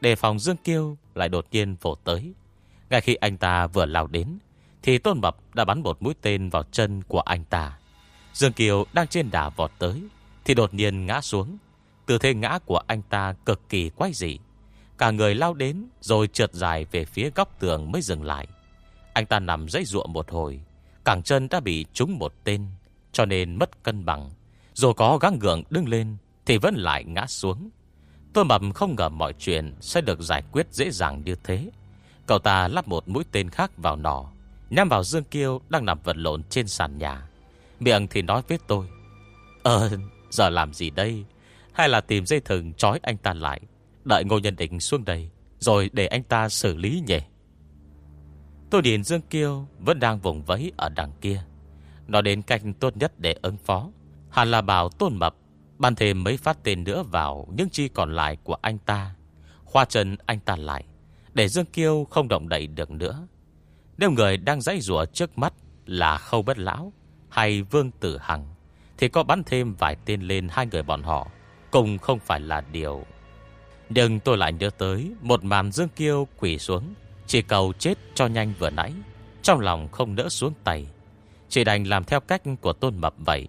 Đề phòng Dương Kiêu lại đột nhiên vỗ tới. Ngay khi anh ta vừa lao đến, Thì tôn mập đã bắn một mũi tên vào chân của anh ta. Dương Kiều đang trên đà vọt tới, Thì đột nhiên ngã xuống. Tư thế ngã của anh ta cực kỳ quái dị. Cả người lao đến Rồi trượt dài về phía góc tường mới dừng lại. Anh ta nằm dãy ruộng một hồi, Cẳng chân đã bị trúng một tên, Cho nên mất cân bằng. Rồi có gắng gượng đứng lên, Thì vẫn lại ngã xuống. Tôi mập không ngờ mọi chuyện Sẽ được giải quyết dễ dàng như thế. Cậu ta lắp một mũi tên khác vào nỏ, Nhắm vào Dương Kiêu Đang nằm vật lộn trên sàn nhà. Miệng thì nói với tôi Ờ giờ làm gì đây? Hay là tìm dây thừng trói anh ta lại? Đợi Ngô Nhân Định xuống đây, Rồi để anh ta xử lý nhỉ? Tôi điền Dương Kiêu Vẫn đang vùng vẫy ở đằng kia. Nó đến cách tốt nhất để ứng phó. Hẳn là bảo tôn mập Ban thêm mấy phát tên nữa vào Những chi còn lại của anh ta. Khoa chân anh ta lại, Để Dương Kiêu không động đậy được nữa. Nếu người đang dãy rủa trước mắt Là Khâu Bất Lão Hay Vương Tử Hằng, Thì có bắn thêm vài tên lên hai người bọn họ cũng không phải là điều. Nhưng tôi lại nhớ tới Một màn Dương Kiêu quỷ xuống chỉ cầu chết cho nhanh vừa nãy, Trong lòng không nỡ xuống tay. Chỉ đành làm theo cách của Tôn Mập vậy.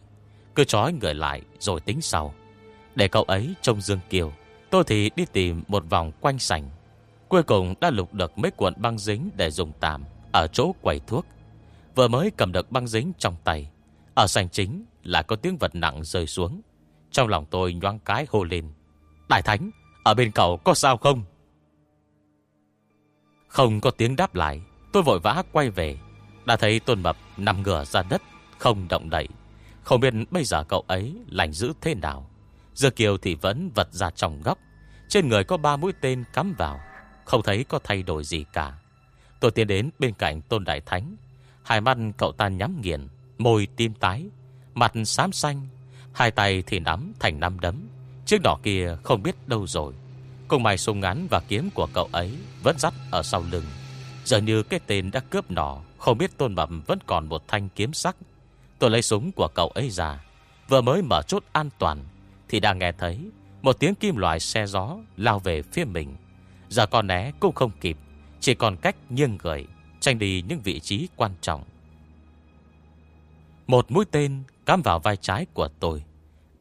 Cứ trói người lại rồi tính sau. Để cậu ấy trông Dương Kiều, Tôi thì đi tìm một vòng quanh sảnh. Cuối cùng đã lục được mấy cuộn băng dính Để dùng tạm Ở chỗ quầy thuốc. Vừa mới cầm được băng dính trong tay, Ở sảnh chính là có tiếng vật nặng rơi xuống. Trong lòng tôi nhoang cái hô lên. Đại Thánh, Ở bên cậu có sao không? Không có tiếng đáp lại, Tôi vội vã quay về. Đã thấy Tôn Mập nằm ngửa ra đất, Không động đậy. Không biết bây giờ cậu ấy lành giữ thế nào. Giờ Kiều thì vẫn vật ra trong góc. Trên người có ba mũi tên cắm vào, Không thấy có thay đổi gì cả. Tôi tiến đến bên cạnh Tôn Đại Thánh. Hai mắt cậu ta nhắm nghiền, Môi tim tái. Mặt xám xanh, Hai tay thì nắm thành năm đấm. Chiếc đỏ kia không biết đâu rồi. Cùng mày súng ngắn và kiếm của cậu ấy Vẫn dắt ở sau lưng Giờ như cái tên đã cướp nỏ, Không biết tôn mập vẫn còn một thanh kiếm sắc Tôi lấy súng của cậu ấy ra, Vừa mới mở chốt an toàn, Thì đang nghe thấy Một tiếng kim loại xe gió lao về phía mình Giờ con né cũng không kịp, Chỉ còn cách nghiêng người Tranh đi những vị trí quan trọng Một mũi tên cắm vào vai trái của tôi.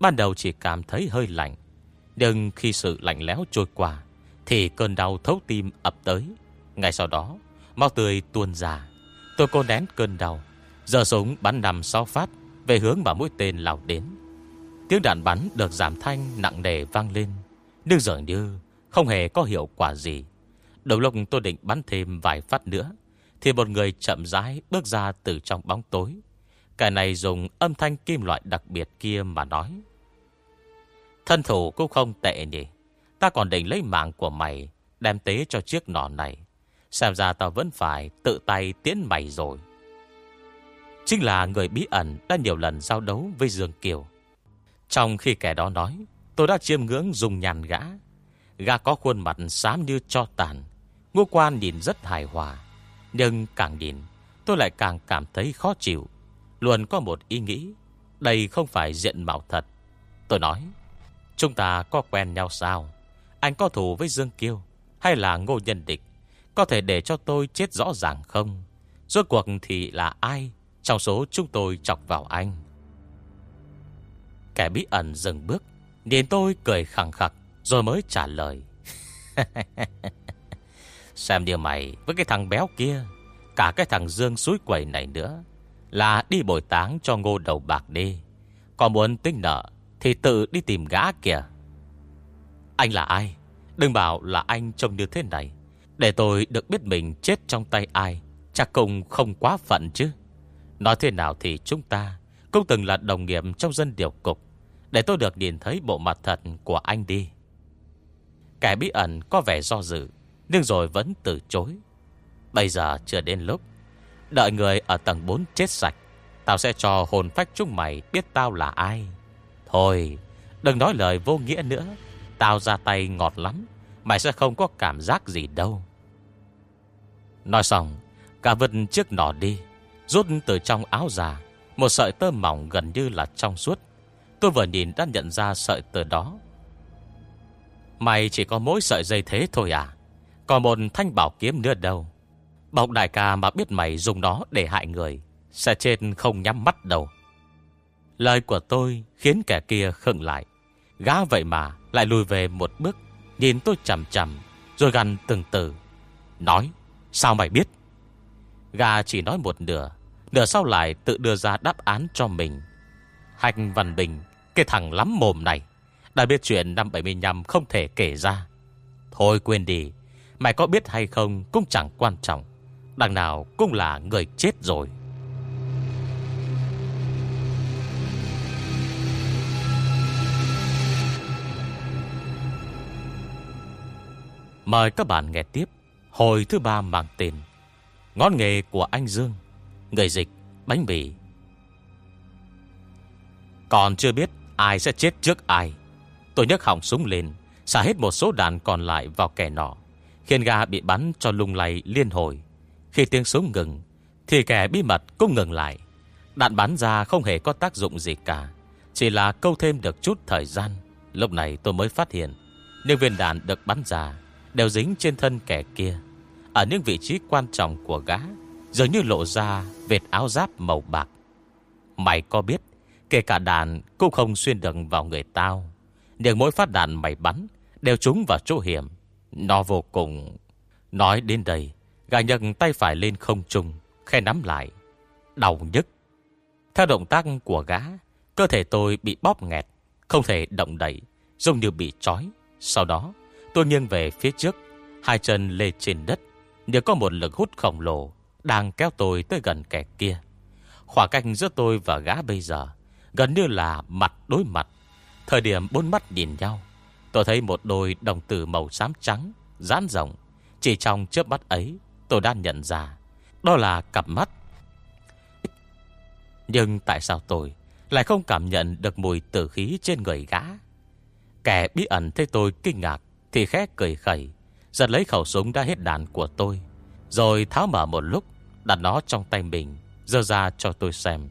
Ban đầu chỉ cảm thấy hơi lạnh. Nhưng khi sự lạnh lẽo trôi qua, thì cơn đau thấu tim ập tới. Ngay sau đó, máu tươi tuôn ra. Tôi cố nén cơn đau. Giờ súng bắn nằm sau phát về hướng mà mũi tên lao đến. Tiếng đạn bắn được giảm thanh nặng nề vang lên. Nhưng dường như không hề có hiệu quả gì. Đầu lúc tôi định bắn thêm vài phát nữa, thì một người chậm rãi bước ra từ trong bóng tối. Cái này dùng âm thanh kim loại đặc biệt kia mà nói. Thân thủ cũng không tệ nhỉ. Ta còn định lấy mạng của mày đem tế cho chiếc nỏ này. Xem ra tao vẫn phải tự tay tiến mày rồi. Chính là người bí ẩn đã nhiều lần giao đấu với Dương Kiều. Trong khi kẻ đó nói, tôi đã chiêm ngưỡng dùng nhàn gã. Gã có khuôn mặt xám như cho tàn. Ngô quan nhìn rất hài hòa. Nhưng càng nhìn Tôi lại càng cảm thấy khó chịu Luôn có một ý nghĩ Đây không phải diện mạo thật Tôi nói Chúng ta có quen nhau sao? Anh có thù với Dương Kiêu Hay là Ngô Nhân Địch? Có thể để cho tôi chết rõ ràng không? Rốt cuộc thì là ai? Trong số chúng tôi chọc vào anh. Kẻ bí ẩn dừng bước, Nhìn tôi cười khẳng khặc, Rồi mới trả lời. Xem điều mày với cái thằng béo kia, Cả cái thằng Dương suối quẩy này nữa, Là đi bồi táng cho ngô đầu bạc đi. Còn muốn tính nợ thì tự đi tìm gã kìa Anh là ai? Đừng bảo là anh trông như thế này. Để tôi được biết mình chết trong tay ai, Chắc cũng không quá phận chứ. Nói thế nào thì chúng ta Cũng từng là đồng nghiệp trong dân điều cục. Để tôi được nhìn thấy bộ mặt thật của anh đi. Kẻ bí ẩn có vẻ do dự, Nhưng rồi vẫn từ chối. Bây giờ chưa đến lúc. Đợi người ở tầng 4 chết sạch, Tao sẽ cho hồn phách chúng mày biết tao là ai. Thôi Đừng nói lời vô nghĩa nữa. Tao ra tay ngọt lắm, Mày sẽ không có cảm giác gì đâu. Nói xong, Cả vật chiếc nỏ đi, Rút từ trong áo già Một sợi tơ mỏng gần như là trong suốt. Tôi vừa nhìn đã nhận ra sợi tơ đó. Mày chỉ có mỗi sợi dây thế thôi à? Còn một thanh bảo kiếm nữa đâu? Bọc đại ca mà biết mày dùng nó để hại người, Sẽ trên không nhắm mắt đâu. Lời của tôi khiến kẻ kia khựng lại. Gã vậy mà lại lùi về một bước, Nhìn tôi chầm chầm Rồi gần từng từ. Nói, sao mày biết? Gà chỉ nói một nửa Nửa sau lại tự đưa ra đáp án cho mình. Hành Văn Bình, Cái thằng lắm mồm này, Đã biết chuyện năm 75 không thể kể ra. Thôi quên đi, Mày có biết hay không cũng chẳng quan trọng, Đằng nào cũng là người chết rồi. Mời các bạn nghe tiếp Hồi thứ ba mang tên Ngón nghề của anh Dương, Người dịch bánh mì. Còn chưa biết ai sẽ chết trước ai, Tôi nhấc hỏng súng lên, Xả hết một số đạn còn lại vào kẻ nọ, Khiến gà bị bắn cho lung lay liên hồi. Khi tiếng súng ngừng, Thì kẻ bí mật cũng ngừng lại. Đạn bắn ra không hề có tác dụng gì cả, Chỉ là câu thêm được chút thời gian. Lúc này tôi mới phát hiện, Những viên đạn được bắn ra Đều dính trên thân kẻ kia. Ở những vị trí quan trọng của gã, Dường như lộ ra vệt áo giáp màu bạc. Mày có biết, Kể cả đạn cũng không xuyên được vào người tao. Nhưng mỗi phát đạn mày bắn, Đều trúng vào chỗ hiểm. Nó vô cùng. Nói đến đây, gã nhận tay phải lên không trung Khe nắm lại. Đau nhức. Theo động tác của gã, Cơ thể tôi bị bóp nghẹt, Không thể động đẩy Giống như bị trói. Sau đó tôi nghiêng về phía trước, Hai chân lê trên đất Nếu có một lực hút khổng lồ Đang kéo tôi tới gần kẻ kia. Khoảng cách giữa tôi và gã bây giờ Gần như là mặt đối mặt. Thời điểm bốn mắt nhìn nhau, Tôi thấy một đôi đồng tử màu xám trắng Gián rộng. Chỉ trong chớp mắt ấy, Tôi đã nhận ra Đó là cặp mắt. Nhưng tại sao tôi Lại không cảm nhận được mùi tử khí trên người gã? Kẻ bí ẩn thấy tôi kinh ngạc thì khẽ cười khẩy, Giật lấy khẩu súng đã hết đạn của tôi, Rồi tháo mở một lúc, Đặt nó trong tay mình Dơ ra cho tôi xem.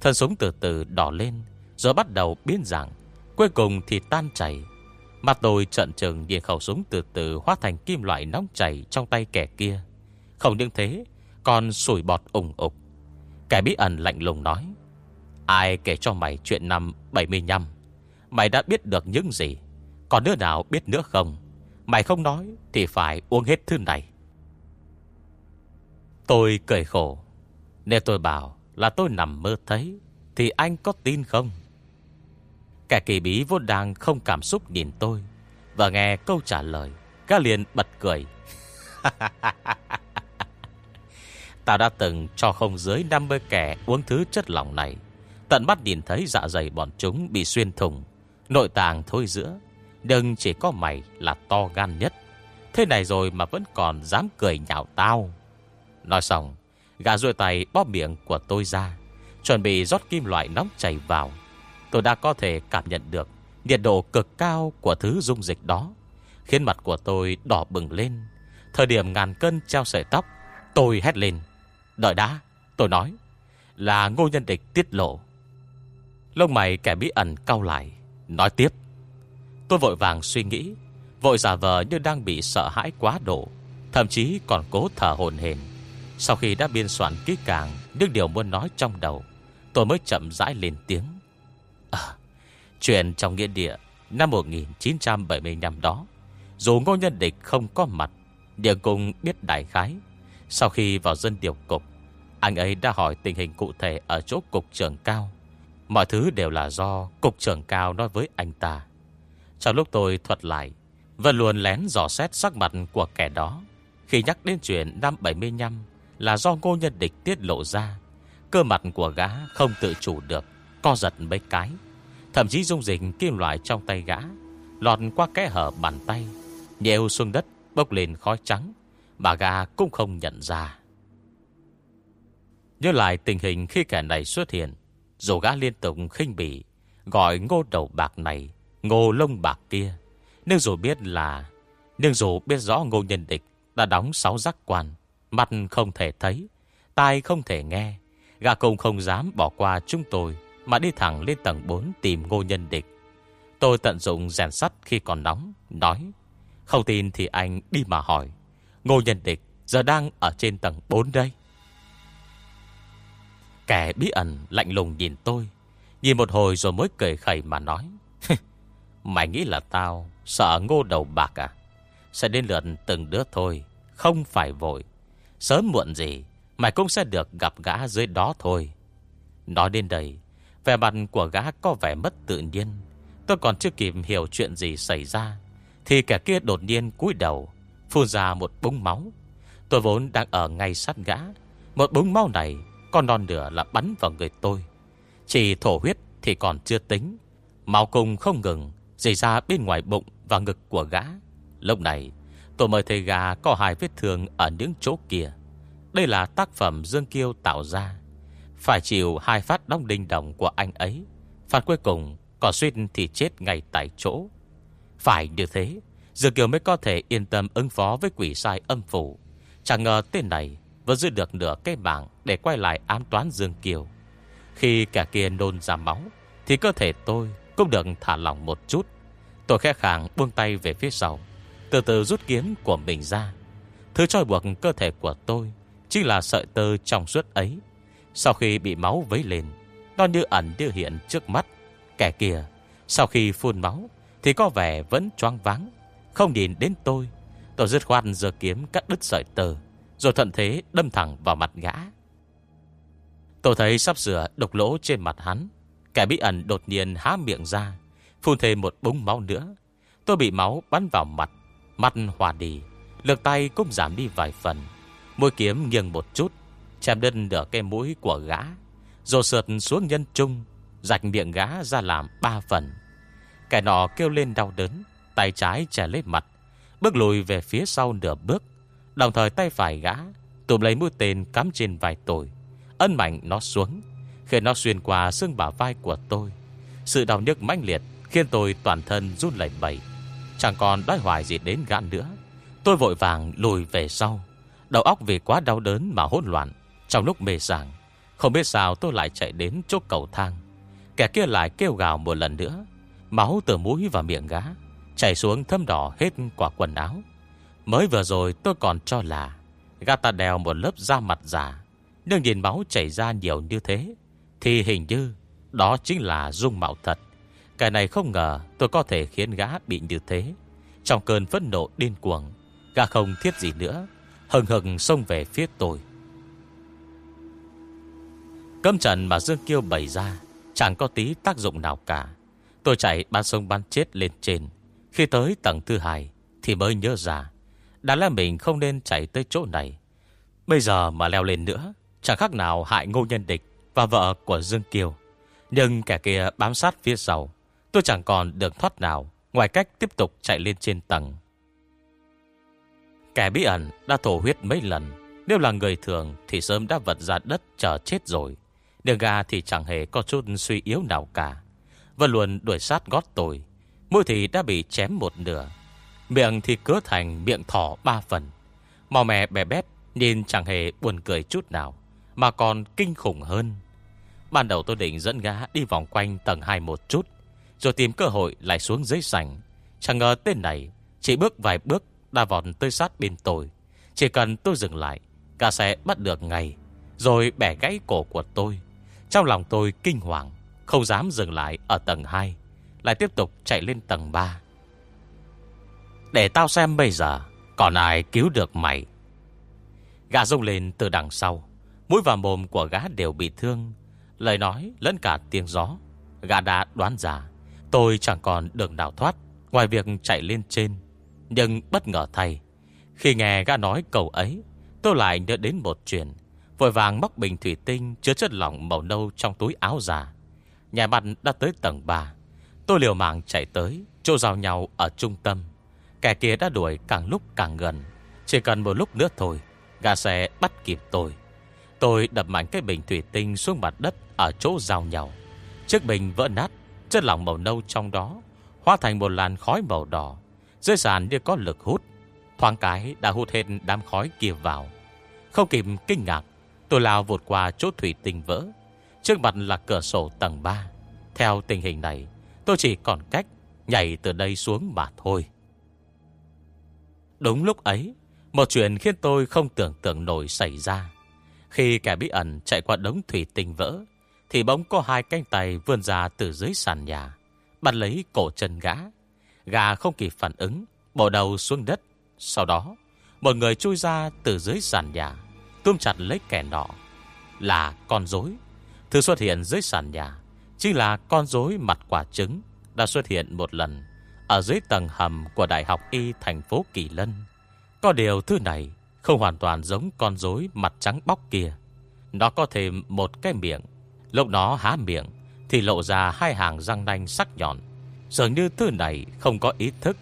Thân súng từ từ đỏ lên, Rồi bắt đầu biến dạng, Cuối cùng thì tan chảy. Mặt tôi trận trừng nhìn khẩu súng từ từ Hóa thành kim loại nóng chảy trong tay kẻ kia. Không những thế, Còn sủi bọt ủng ục. Kẻ bí ẩn lạnh lùng nói, Ai kể cho mày chuyện năm 75 Mày đã biết được những gì? Còn đứa nào biết nữa không? Mày không nói thì phải uống hết thứ này. Tôi cười khổ. Nếu tôi bảo là tôi nằm mơ thấy, Thì anh có tin không? Kẻ kỳ bí vốn đang không cảm xúc nhìn tôi Và nghe câu trả lời, Gã liền bật cười. Tao đã từng cho không dưới 50 kẻ uống thứ chất lỏng này. Tận mắt nhìn thấy dạ dày bọn chúng bị xuyên thùng Nội tàng thôi giữa. Đừng chỉ có mày là to gan nhất. Thế này rồi mà vẫn còn dám cười nhạo tao. Nói xong, Gã ruôi tay bóp miệng của tôi ra, Chuẩn bị rót kim loại nóng chảy vào. Tôi đã có thể cảm nhận được Nhiệt độ cực cao của thứ dung dịch đó, Khiến mặt của tôi đỏ bừng lên. Thời điểm ngàn cân treo sợi tóc, Tôi hét lên, Đợi đã, Tôi nói, Là ngô nhân địch tiết lộ. Lông mày kẻ bí ẩn cau lại, Nói tiếp Tôi vội vàng suy nghĩ Vội giả vờ như đang bị sợ hãi quá độ Thậm chí còn cố thở hồn hền Sau khi đã biên soạn kỹ càng Những điều muốn nói trong đầu Tôi mới chậm rãi lên tiếng. À, Chuyện trong nghĩa địa Năm 1975 đó Dù ngô nhân địch không có mặt Địa cung biết đại khái Sau khi vào dân điều cục Anh ấy đã hỏi tình hình cụ thể Ở chỗ cục trưởng cao. Mọi thứ đều là do cục trưởng cao nói với anh ta. Trong lúc tôi thuật lại, Vẫn luôn lén dò xét sắc mặt của kẻ đó. Khi nhắc đến chuyện năm 75 Là do ngô nhân địch tiết lộ ra, Cơ mặt của gã không tự chủ được, Co giật mấy cái. Thậm chí dung dịch kim loại trong tay gã, Lọt qua kẽ hở bàn tay, Nhêu xuống đất, bốc lên khói trắng Bà gà cũng không nhận ra. Nhớ lại tình hình khi kẻ này xuất hiện, Dù gã liên tục khinh bỉ, Gọi ngô đầu bạc này Ngô lông bạc kia. Nhưng dù biết là, Nhưng dù biết rõ ngô nhân địch Đã đóng sáu giác quan Mặt không thể thấy, Tai không thể nghe, Gã cũng không dám bỏ qua chúng tôi Mà đi thẳng lên tầng 4 tìm ngô nhân địch. Tôi tận dụng rèn sắt khi còn nóng, Nói, Không tin thì anh đi mà hỏi, Ngô nhân địch giờ đang ở trên tầng 4 đây. Kẻ bí ẩn lạnh lùng nhìn tôi, Nhìn một hồi rồi mới cười khẩy mà nói Mày nghĩ là tao Sợ ngô đầu bạc à? Sẽ đến lượt từng đứa thôi, Không phải vội. Sớm muộn gì, Mày cũng sẽ được gặp gã dưới đó thôi. Nói đến đây, Vẻ mặt của gã có vẻ mất tự nhiên. Tôi còn chưa kịp hiểu chuyện gì xảy ra, Thì kẻ kia đột nhiên cúi đầu, Phun ra một búng máu. Tôi vốn đang ở ngay sát gã. Một búng máu này Còn non nửa là bắn vào người tôi. Chỉ thổ huyết thì còn chưa tính, Máu cùng không ngừng. Dày ra bên ngoài bụng và ngực của gã. Lúc này, tôi mời thầy gà có hai vết thương Ở những chỗ kia. Đây là tác phẩm Dương Kiêu tạo ra. Phải chịu hai phát đóng đinh đồng của anh ấy Phạt cuối cùng có suýt thì chết ngay tại chỗ. Phải như thế, Dương Kiều mới có thể yên tâm ứng phó với quỷ sai âm phủ. Chẳng ngờ tên này Vẫn giữ được nửa cây bảng Để quay lại ám toán Dương Kiều Khi cả kia nôn ra máu, Thì cơ thể tôi cũng được thả lỏng một chút. Tôi khẽ khàng buông tay về phía sau, Từ từ rút kiếm của mình ra. Thứ trói buộc cơ thể của tôi Chính là sợi tơ trong suốt ấy. Sau khi bị máu vấy lên, Nó như ẩn như hiện trước mắt. Kẻ kia, Sau khi phun máu, Thì có vẻ vẫn choáng váng. Không nhìn đến tôi Tôi dứt khoan giờ kiếm cắt đứt sợi tơ, Rồi thuận thế đâm thẳng vào mặt gã. Tôi thấy sắp sửa độc lỗ trên mặt hắn. Kẻ bí ẩn đột nhiên há miệng ra Phun thêm một búng máu nữa. Tôi bị máu bắn vào mặt Mặt hòa đi Lực tay cũng giảm đi vài phần. Mũi kiếm nghiêng một chút Chạm đơn nửa cây mũi của gã Rồi sượt xuống nhân trung Rạch miệng gã ra làm ba phần. Kẻ nọ kêu lên đau đớn Tay trái trẻ lên mặt Bước lùi về phía sau nửa bước. Đồng thời tay phải gã Tùm lấy mũi tên cắm trên vai tội, Ân mạnh nó xuống. Khi nó xuyên qua xương bả vai của tôi. Sự đau nhức mãnh liệt Khiến tôi toàn thân run lẩy bẩy. Chẳng còn đói hoài gì đến gạn nữa. Tôi vội vàng lùi về sau. Đầu óc vì quá đau đớn mà hỗn loạn Trong lúc mê sảng. Không biết sao tôi lại chạy đến chỗ cầu thang. Kẻ kia lại kêu gào một lần nữa. Máu từ mũi và miệng gá Chảy xuống thâm đỏ hết quả quần áo. Mới vừa rồi tôi còn cho là Gà ta đèo một lớp da mặt giả Nhưng nhìn máu chảy ra nhiều như thế thì hình như Đó chính là dung mạo thật. Cái này không ngờ tôi có thể khiến gã bị như thế. Trong cơn phẫn nộ điên cuồng, Gã không thiết gì nữa, Hừng hừng xông về phía tôi. Cấm trận mà Dương Kiêu bày ra Chẳng có tí tác dụng nào cả. Tôi chạy ban sông ban chết lên trên. Khi tới tầng thứ hai Thì mới nhớ ra, Đã là mình không nên chạy tới chỗ này. Bây giờ mà leo lên nữa, Chẳng khác nào hại ngô nhân địch. Và vợ của Dương kiều, Nhưng kẻ kia bám sát phía sau Tôi chẳng còn được thoát nào Ngoài cách tiếp tục chạy lên trên tầng. Kẻ bí ẩn đã thổ huyết mấy lần Nếu là người thường thì sớm đã vật ra đất chờ chết rồi Đường gà thì chẳng hề có chút suy yếu nào cả. Vẫn luôn đuổi sát gót tôi Mũi thì đã bị chém một nửa Miệng thì cứa thành miệng thỏ ba phần. Màu mè bè bét Nhìn chẳng hề buồn cười chút nào. Mà còn kinh khủng hơn. Ban đầu tôi định dẫn gã đi vòng quanh tầng 2 một chút, Rồi tìm cơ hội lại xuống dưới sảnh. Chẳng ngờ tên này Chỉ bước vài bước đã vọt tới sát bên tôi. Chỉ cần tôi dừng lại, gã sẽ bắt được ngay, Rồi bẻ gãy cổ của tôi. Trong lòng tôi kinh hoàng, Không dám dừng lại ở tầng 2 Lại tiếp tục chạy lên tầng 3 Để tao xem bây giờ Còn ai cứu được mày. Gã rung lên từ đằng sau. Mũi và mồm của gã đều bị thương. Lời nói lẫn cả tiếng gió, Gã đã đoán ra, Tôi chẳng còn đường nào thoát Ngoài việc chạy lên trên. Nhưng bất ngờ thay, Khi nghe gã nói câu ấy, Tôi lại nhớ đến một chuyện. Vội vàng móc bình thủy tinh Chứa chất lỏng màu nâu trong túi áo già. Nhà mặt đã tới tầng 3 Tôi liều mạng chạy tới, Chỗ giao nhau ở trung tâm. Kẻ kia đã đuổi càng lúc càng gần. Chỉ cần một lúc nữa thôi, Gã sẽ bắt kịp tôi. Tôi đập mạnh cái bình thủy tinh xuống mặt đất Ở chỗ giao nhau. Chiếc bình vỡ nát, Chất lỏng màu nâu trong đó, Hóa thành một làn khói màu đỏ. Dưới sàn như có lực hút, Thoáng cái đã hút hết đám khói kia vào. Không kịp kinh ngạc, Tôi lao vụt qua chỗ thủy tinh vỡ. Trước mặt là cửa sổ tầng 3 Theo tình hình này, Tôi chỉ còn cách nhảy từ đây xuống mà thôi. Đúng lúc ấy, Một chuyện khiến tôi không tưởng tượng nổi xảy ra. Khi kẻ bí ẩn chạy qua đống thủy tinh vỡ, Thì bỗng có hai cánh tay vươn ra từ dưới sàn nhà, Bắt lấy cổ chân gã. Gà không kịp phản ứng Bỏ đầu xuống đất. Sau đó, Một người chui ra từ dưới sàn nhà, Túm chặt lấy kẻ nọ. Là con rối. Thứ xuất hiện dưới sàn nhà Chính là con rối mặt quả trứng Đã xuất hiện một lần Ở dưới tầng hầm của Đại học Y thành phố Kỳ Lân. Có điều thứ này không hoàn toàn giống con rối mặt trắng bóc kia. Nó có thêm một cái miệng. Lúc nó há miệng, Thì lộ ra hai hàng răng nanh sắc nhọn. Dường như thứ này không có ý thức.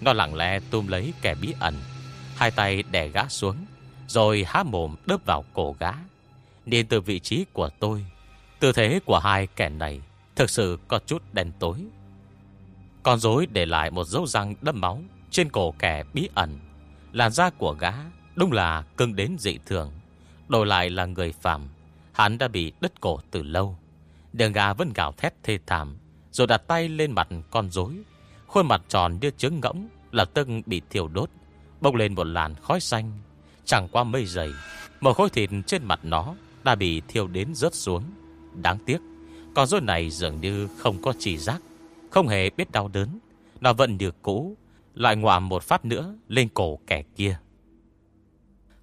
Nó lặng lẽ tôm lấy kẻ bí ẩn. Hai tay đè gã xuống, Rồi há mồm đớp vào cổ gã. Nhìn từ vị trí của tôi, Tư thế của hai kẻ này Thực sự có chút đen tối. Con dối để lại một dấu răng đâm máu Trên cổ kẻ bí ẩn. Làn da của gã Đúng là cưng đến dị thường. Đổi lại là người phàm, Hắn đã bị đứt cổ từ lâu. Đường gà vẫn gào thét thê thảm, Rồi đặt tay lên mặt con rối. Khuôn mặt tròn như trứng ngỗng, Lập tức bị thiêu đốt, Bốc lên một làn khói xanh. Chẳng qua mây dày Một khối thịt trên mặt nó Đã bị thiêu đến rớt xuống. Đáng tiếc, Con rối này dường như không có chỉ giác, Không hề biết đau đớn. Nó vẫn được cũ, Lại ngoạm một phát nữa lên cổ kẻ kia.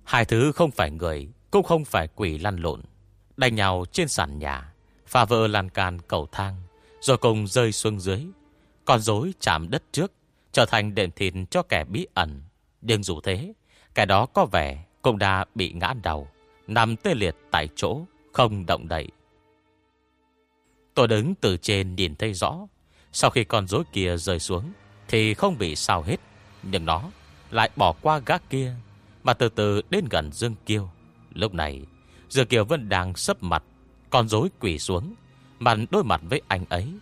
Hai thứ không phải người, Cũng không phải quỷ lăn lộn. Đánh nhau trên sàn nhà Phà vỡ lan can cầu thang, Rồi cùng rơi xuống dưới. Con rối chạm đất trước, Trở thành đệm thịt cho kẻ bí ẩn. Nhưng dù thế, Kẻ đó có vẻ cũng đã bị ngã đầu, Nằm tê liệt tại chỗ, Không động đậy. Tôi đứng từ trên nhìn thấy rõ, Sau khi con rối kia rơi xuống Thì không bị sao hết, Nhưng nó lại bỏ qua gác kia mà từ từ đến gần Dương Kiêu. Lúc này Dương Kiều vẫn đang sấp mặt Con rối quỷ xuống mặn đôi mặt với anh ấy.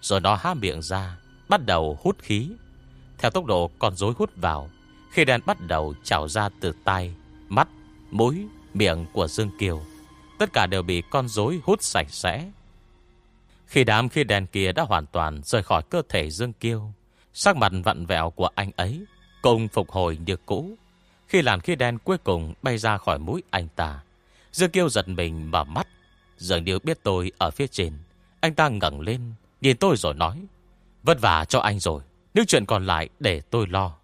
Rồi nó há miệng ra Bắt đầu hút khí. Theo tốc độ con rối hút vào Khi đèn bắt đầu trào ra từ tai Mắt, mũi, miệng của Dương Kiều Tất cả đều bị con rối hút sạch sẽ. Khi đám khi đèn kia đã hoàn toàn Rời khỏi cơ thể Dương Kiêu Sắc mặt vặn vẹo của anh ấy Cùng phục hồi như cũ. Khi làn khí đen cuối cùng bay ra khỏi mũi anh ta. Dương Kiêu giật mình mở mắt. Dường như biết tôi ở phía trên. Anh ta ngẩng lên, Nhìn tôi rồi nói, Vất vả cho anh rồi Nếu chuyện còn lại để tôi lo.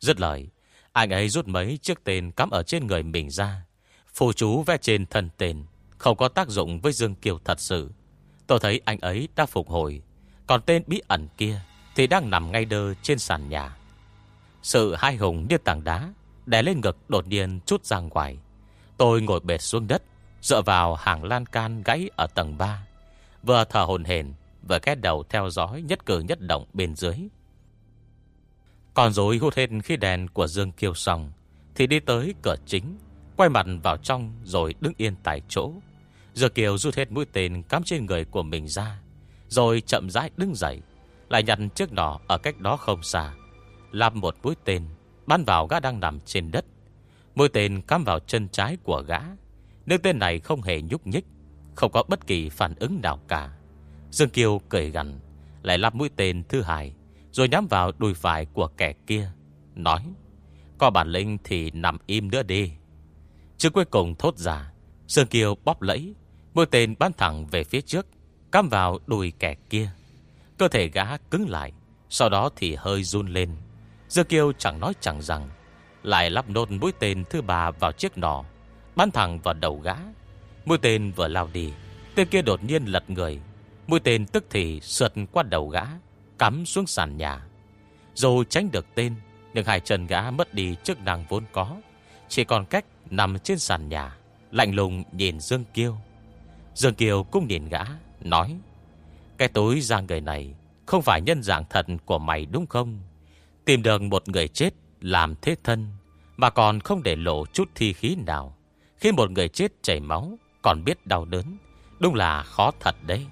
Dứt lời, Anh ấy rút mấy chiếc tên cắm ở trên người mình ra. Phù chú vẽ trên thân tên, Không có tác dụng với Dương Kiều thật sự. Tôi thấy anh ấy đã phục hồi. Còn tên bí ẩn kia Thì đang nằm ngay đơ trên sàn nhà. Sự hai hùng như tảng đá. Đè lên ngực đột nhiên chút ra ngoài. Tôi ngồi bệt xuống đất, Dựa vào hàng lan can gãy ở tầng 3 Vừa thở hồn hền Vừa cái đầu theo dõi nhất cử nhất động bên dưới. Còn rồi hút hết khi đèn của Dương Kiêu xong, Thì đi tới cửa chính, Quay mặt vào trong rồi đứng yên tại chỗ. Dương Kiều rút hết mũi tên cắm trên người của mình ra, Rồi chậm rãi đứng dậy, Lại nhặt chiếc nỏ ở cách đó không xa Làm một mũi tên. Bắn vào gã đang nằm trên đất. Mũi tên cắm vào chân trái của gã. Nhưng tên này không hề nhúc nhích, Không có bất kỳ phản ứng nào cả. Dương Kiều cười gằn, Lại lắp mũi tên thứ hai, Rồi nhắm vào đùi phải của kẻ kia, Nói, Có bản lĩnh thì nằm im nữa đi. Chứ cuối cùng thốt ra, Dương Kiều bóp lẫy, Mũi tên bắn thẳng về phía trước, Cắm vào đùi kẻ kia. Cơ thể gã cứng lại, Sau đó thì hơi run lên. Dương kiêu chẳng nói chẳng rằng, Lại lắp nốt mũi tên thứ ba vào chiếc nỏ, Bắn thẳng vào đầu gã. Mũi tên vừa lao đi, Tên kia đột nhiên lật người. Mũi tên tức thì sượt qua đầu gã, Cắm xuống sàn nhà. Dù tránh được tên, Nhưng hai chân gã mất đi chức năng vốn có. Chỉ còn cách nằm trên sàn nhà, Lạnh lùng nhìn Dương Kiêu. Dương Kiều cũng nhìn gã, Nói, Cái tối ra người này Không phải nhân dạng thật của mày, đúng không? Tìm được một người chết Làm thế thân, Mà còn không để lộ chút thi khí nào. Khi một người chết chảy máu, Còn biết đau đớn, Đúng là khó thật đấy.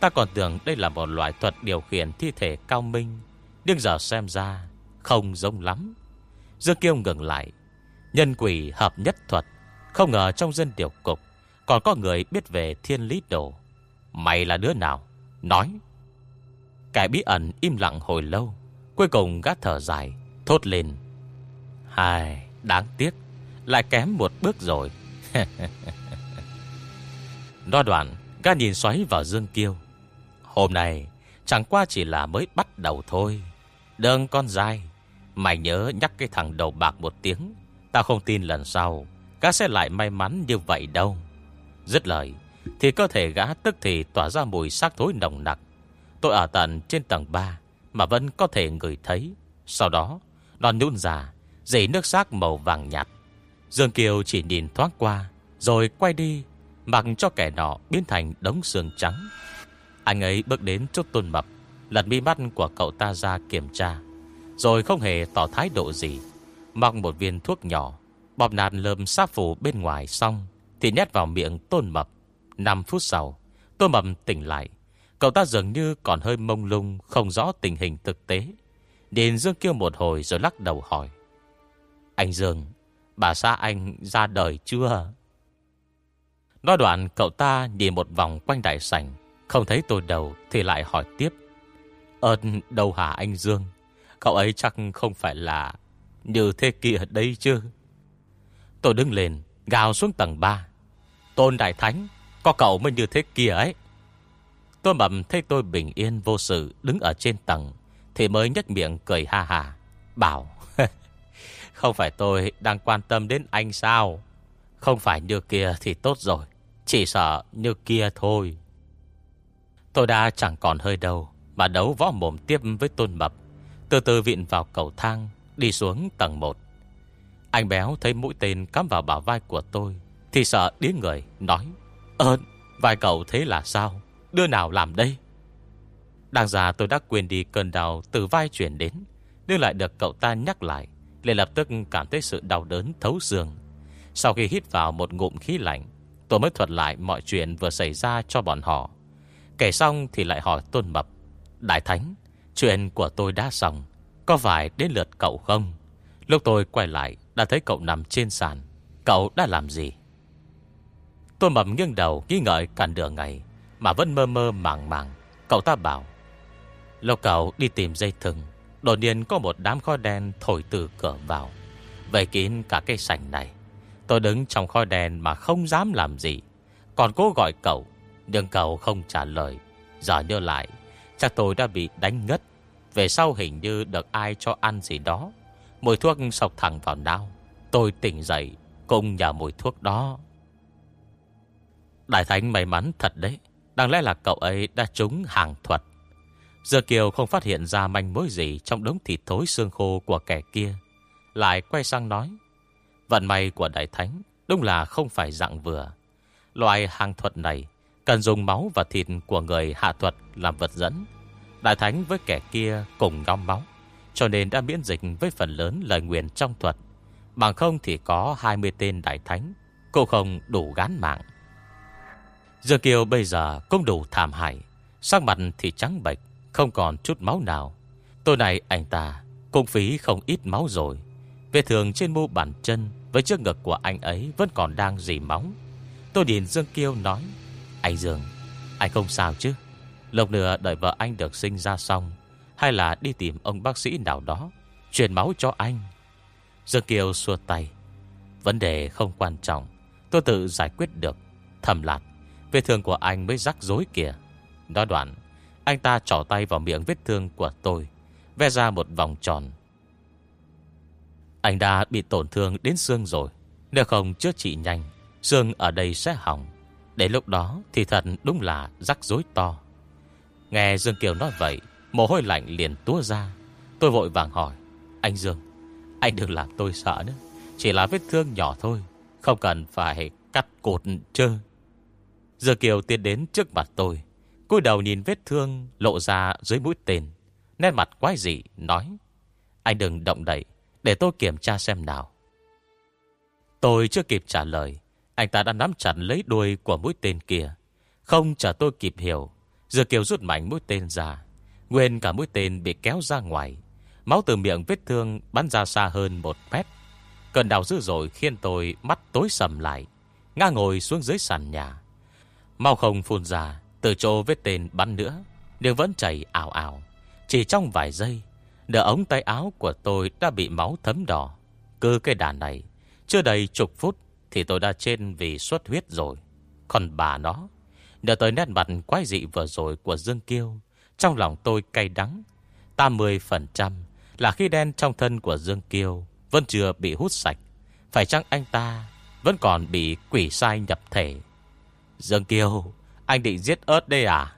Ta còn tưởng đây là một loại thuật điều khiển thi thể cao minh, Nhưng giờ xem ra Không giống lắm. Dương Kiêu ngừng lại. Nhân quỷ hợp nhất thuật, Không ngờ trong dân điều cục Còn có người biết về thiên lý đồ. Mày là đứa nào? Nói. Cái bí ẩn im lặng hồi lâu. Cuối cùng gắt thở dài, Thốt lên. Hài đáng tiếc, Lại kém một bước rồi. Nói đoạn, Gã nhìn xoáy vào Dương Kiêu. Hôm nay, chẳng qua chỉ là mới bắt đầu thôi. Đừng con dai, Mày nhớ nhắc cái thằng đầu bạc một tiếng. Tao không tin lần sau, Gã sẽ lại may mắn như vậy đâu. Dứt lời, Thì cơ thể gã tức thì tỏa ra mùi xác thối nồng nặc. Tôi ở tận trên tầng 3 mà vẫn có thể ngửi thấy. Sau đó, Nó nhún ra, Dày nước xác màu vàng nhạt. Dương Kiều chỉ nhìn thoáng qua, Rồi quay đi, Mặc cho kẻ nọ biến thành đống xương trắng. Anh ấy bước đến chốt tôn mập, Lật mi mắt của cậu ta ra kiểm tra, Rồi không hề tỏ thái độ gì. Mọc một viên thuốc nhỏ bọc nạt lơm sát phủ bên ngoài xong, Thì nhét vào miệng tôn mập. 5 phút sau, Tôn mập tỉnh lại. Cậu ta dường như còn hơi mông lung, Không rõ tình hình thực tế. Điền Dương kêu một hồi rồi lắc đầu hỏi. Anh Dương, Bà xã anh ra đời chưa? Nói đoạn, cậu ta nhìn một vòng quanh đại sảnh. Không thấy tôi đầu Thì lại hỏi tiếp. Ơn, đâu hả anh Dương? Cậu ấy chắc không phải là Như thế kia đây chứ? Tôi đứng lên, Gào xuống tầng 3 Tôn Đại Thánh, Có cậu mới như thế kia ấy. Tôi mầm thấy tôi bình yên vô sự, Đứng ở trên tầng, Thì mới nhếch miệng cười ha hà, Bảo, Không phải tôi đang quan tâm đến anh sao? Không phải như kia thì tốt rồi, Chỉ sợ như kia thôi. Tôi đã chẳng còn hơi đâu, Mà đấu võ mồm tiếp với tôn mập, Từ từ viện vào cầu thang, Đi xuống tầng 1 Anh béo thấy mũi tên cắm vào bảo vai của tôi, Thì sợ điếng người, Nói, Ơn, vai cậu thế là sao? Đưa nào làm đây? Đang già tôi đã quên đi cơn đau Từ vai chuyển đến, Nhưng lại được cậu ta nhắc lại, liền lập tức cảm thấy sự đau đớn thấu xương. Sau khi hít vào một ngụm khí lạnh, Tôi mới thuật lại mọi chuyện vừa xảy ra cho bọn họ. Kể xong thì lại hỏi Tôn Mập, Đại Thánh, Chuyện của tôi đã xong, Có phải đến lượt cậu không? Lúc tôi quay lại, đã thấy cậu nằm trên sàn. Cậu đã làm gì? Tôn Mập nghiêng đầu nghi ngợi cản đường ngày. Mà vẫn mơ mơ màng màng. Cậu ta bảo Lâu cậu đi tìm dây thừng, Đột nhiên có một đám khói đen thổi từ cửa vào. Vây kín cả cây sảnh này, Tôi đứng trong khói đen mà không dám làm gì. Còn cố gọi cậu, Nhưng cậu không trả lời. Giờ nhớ lại, Chắc tôi đã bị đánh ngất. Về sau hình như được ai cho ăn gì đó. Mùi thuốc sọc thẳng vào não. Tôi tỉnh dậy Cùng nhờ mùi thuốc đó. Đại Thánh may mắn thật đấy. Đáng lẽ là cậu ấy đã trúng hàng thuật. Giờ Kiều không phát hiện ra manh mối gì Trong đống thịt thối xương khô của kẻ kia. Lại quay sang nói, Vận may của Đại Thánh Đúng là không phải dạng vừa. Loại hàng thuật này Cần dùng máu và thịt của người hạ thuật Làm vật dẫn. Đại Thánh với kẻ kia cùng nhóm máu, Cho nên đã miễn dịch với phần lớn lời nguyện trong thuật. Bằng không thì có 20 tên Đại Thánh Cô không đủ gán mạng. Dương Kiều bây giờ cũng đủ thảm hại. Sắc mặt thì trắng bệch, Không còn chút máu nào. Tối nay anh ta Cũng phí không ít máu rồi. Về thường trên mu bàn chân Với trước ngực của anh ấy Vẫn còn đang dì máu. Tôi điền Dương Kiêu nói, Anh Dương, Anh không sao chứ? Lộc nữa đợi vợ anh được sinh ra xong, Hay là đi tìm ông bác sĩ nào đó, Truyền máu cho anh? Dương Kiều xua tay. Vấn đề không quan trọng, Tôi tự giải quyết được, Thầm lạt Vết thương của anh mới rắc rối kìa. Nói đoạn, Anh ta trỏ tay vào miệng vết thương của tôi Vẽ ra một vòng tròn. Anh đã bị tổn thương đến xương rồi. Nếu không chữa trị nhanh, Xương ở đây sẽ hỏng. Đến lúc đó thì thật đúng là rắc rối to. Nghe Dương Kiều nói vậy, Mồ hôi lạnh liền túa ra. Tôi vội vàng hỏi, Anh Dương, Anh đừng làm tôi sợ nữa. Chỉ là vết thương nhỏ thôi, Không cần phải cắt cột chơ Giờ Kiều tiến đến trước mặt tôi, cúi đầu nhìn vết thương Lộ ra dưới mũi tên, Nét mặt quái dị, nói, Anh đừng động đậy, Để tôi kiểm tra xem nào. Tôi chưa kịp trả lời, Anh ta đã nắm chặt lấy đuôi của mũi tên kia. Không chờ tôi kịp hiểu Dừa Kiều rút mạnh mũi tên ra, Nguyên cả mũi tên bị kéo ra ngoài. Máu từ miệng vết thương bắn ra xa hơn một mét. Cơn đau dữ dội khiến tôi mắt tối sầm lại, Ngã ngồi xuống dưới sàn nhà. Mau không phun ra, Từ chỗ vết tên bắn nữa, Nhưng vẫn chảy ảo ảo Chỉ trong vài giây đỡ ống tay áo của tôi đã bị máu thấm đỏ. Cứ cái đàn này, Chưa đầy chục phút Thì tôi đã trên vì xuất huyết rồi. Còn bà nó, Nhờ tới nét mặt quái dị vừa rồi của Dương Kiêu, Trong lòng tôi cay đắng. 80% là khi đen trong thân của Dương Kiêu Vẫn chưa bị hút sạch. Phải chăng anh ta Vẫn còn bị quỷ sai nhập thể? Dương Kiêu, Anh định giết ớt đây à?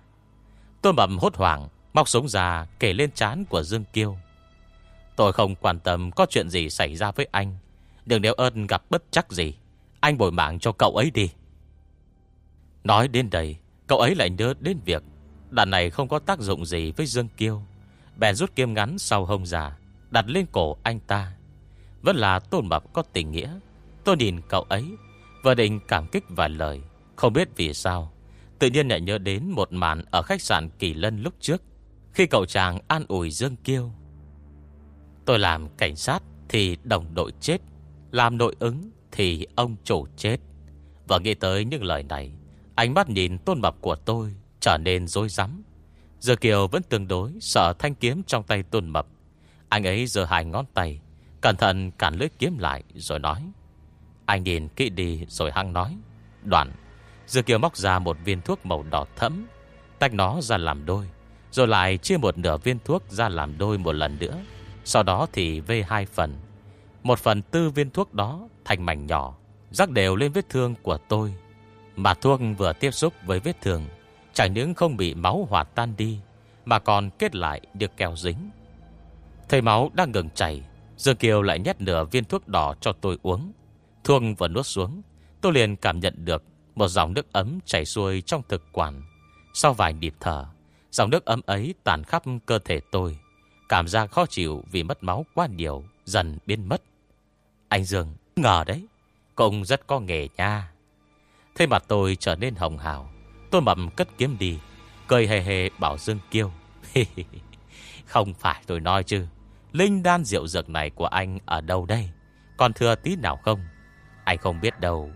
Tôi mầm hốt hoảng, Móc súng ra kể lên chán của Dương Kiêu. Tôi không quan tâm Có chuyện gì xảy ra với anh. Đừng nếu ơn gặp bất chắc gì, Anh bồi mạng cho cậu ấy đi. Nói đến đây, Cậu ấy lại nhớ đến việc Đạn này không có tác dụng gì với Dương Kiêu. Bèn rút kiếm ngắn sau hông già Đặt lên cổ anh ta. Vẫn là tôn mập có tình nghĩa. Tôi nhìn cậu ấy, Vừa định cảm kích vài lời không biết vì sao, Tự nhiên lại nhớ đến một màn Ở khách sạn Kỳ Lân lúc trước, Khi cậu chàng an ủi Dương Kiêu. Tôi làm cảnh sát Thì đồng đội chết, Làm nội ứng thì ông chủ chết. Và nghĩ tới những lời này, Ánh mắt nhìn tôn mập của tôi Trở nên dối rắm. Giờ Kiều vẫn tương đối Sợ thanh kiếm trong tay tôn mập. Anh ấy giờ hai ngón tay, Cẩn thận cản lưỡi kiếm lại rồi nói, Anh nhìn kỹ đi rồi hăng nói, Đoạn Giờ Kiều móc ra một viên thuốc màu đỏ thẫm, Tách nó ra làm đôi, Rồi lại chia một nửa viên thuốc ra làm đôi một lần nữa. Sau đó thì vê hai phần. Một phần tư viên thuốc đó thành mảnh nhỏ, Rắc đều lên vết thương của tôi. Mà thuốc vừa tiếp xúc với vết thương, Chẳng những không bị máu hòa tan đi, Mà còn kết lại được keo dính. Thấy máu đang ngừng chảy Dương Kiều lại nhét nửa viên thuốc đỏ cho tôi uống. Thuốc vừa nuốt xuống, Tôi liền cảm nhận được một dòng nước ấm chảy xuôi trong thực quản. Sau vài nhịp thở, Dòng nước ấm ấy tàn khắp cơ thể tôi. Cảm giác khó chịu vì mất máu quá nhiều Dần biến mất. Anh Dương, ngờ đấy Cũng rất có nghề nha. Thế mặt tôi trở nên hồng hào. Tôi mầm cất kiếm đi, Cười hề hề bảo Dương Kiêu. Không phải tôi nói chứ, Linh đan rượu dược này của anh ở đâu đây? Còn thừa tí nào không? Anh không biết đâu.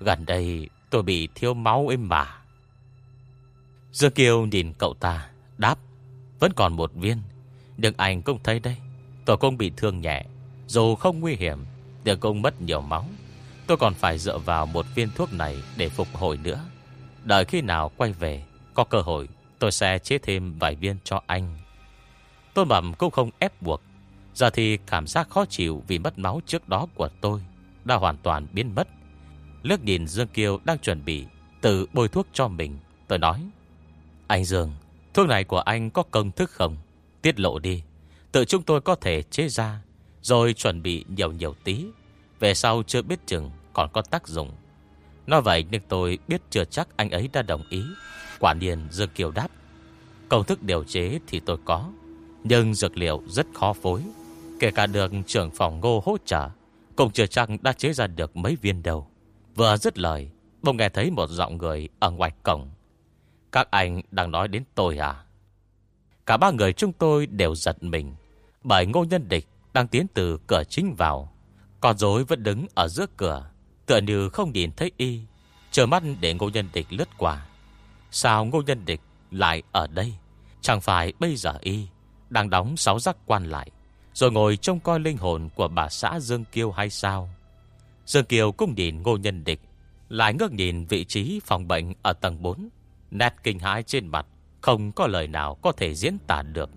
Gần đây tôi bị thiếu máu êm mà Dư Kiều nhìn cậu ta, Đáp, Vẫn còn một viên. Đừng anh cũng thấy đây Tôi cũng bị thương nhẹ. Dù không nguy hiểm Đừng cũng mất nhiều máu. Tôi còn phải dựa vào một viên thuốc này Để phục hồi nữa. Đợi khi nào quay về, Có cơ hội, tôi sẽ chế thêm vài viên cho anh. Tôn Mầm cũng không ép buộc. Giờ thì cảm giác khó chịu Vì mất máu trước đó của tôi Đã hoàn toàn biến mất. Lước nhìn Dương Kiều đang chuẩn bị Tự bôi thuốc cho mình. Tôi nói, Anh Dương, Thuốc này của anh có công thức không? Tiết lộ đi. Tự chúng tôi có thể chế ra, Rồi chuẩn bị nhiều nhiều tí. Về sau chưa biết chừng còn có tác dụng. Nói vậy nhưng tôi biết chưa chắc anh ấy đã đồng ý. Quả nhiên Dương Kiều đáp, Công thức điều chế thì tôi có, Nhưng dược liệu rất khó phối. Kể cả được trưởng phòng ngô hỗ trợ, Cũng chưa chắc đã chế ra được mấy viên đầu Vừa dứt lời Bông nghe thấy một giọng người ở ngoài cổng. Các anh đang nói đến tôi à? Cả ba người chúng tôi đều giật mình, Bởi ngô nhân địch Đang tiến từ cửa chính vào còn dối vẫn đứng ở giữa cửa, Tựa như không nhìn thấy y Chờ mắt để ngô nhân địch lướt qua. Sao ngô nhân địch lại ở đây? Chẳng phải bây giờ y Đang đóng sáu giác quan lại, Rồi ngồi trông coi linh hồn của bà xã Dương Kiêu hay sao? Dương Kiều cũng nhìn ngô nhân địch Lại ngước nhìn vị trí phòng bệnh ở tầng 4 Nét kinh hãi trên mặt Không có lời nào có thể diễn tả được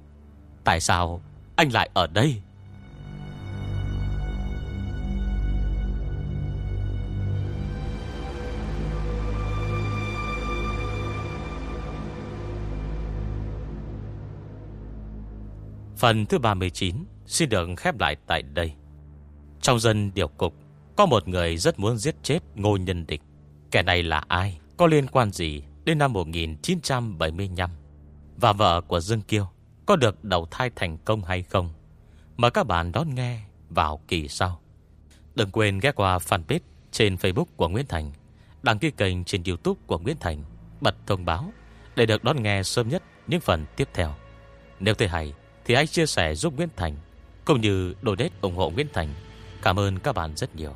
Tại sao anh lại ở đây Phần thứ 39 xin được khép lại tại đây. Trong dân điều cục, có một người rất muốn giết chết Ngô Nhân Địch. Kẻ này là ai? Có liên quan gì đến năm 1975? Và vợ của Dương Kiêu có được đầu thai thành công hay không? Mời các bạn đón nghe vào kỳ sau. Đừng quên ghé qua fanpage trên Facebook của Nguyễn Thành, đăng ký kênh trên YouTube của Nguyễn Thành, bật thông báo để được đón nghe sớm nhất những phần tiếp theo. Nếu thấy hay, thì hãy chia sẻ giúp Nguyễn Thành Cũng như donate ủng hộ Nguyễn Thành Cảm ơn các bạn rất nhiều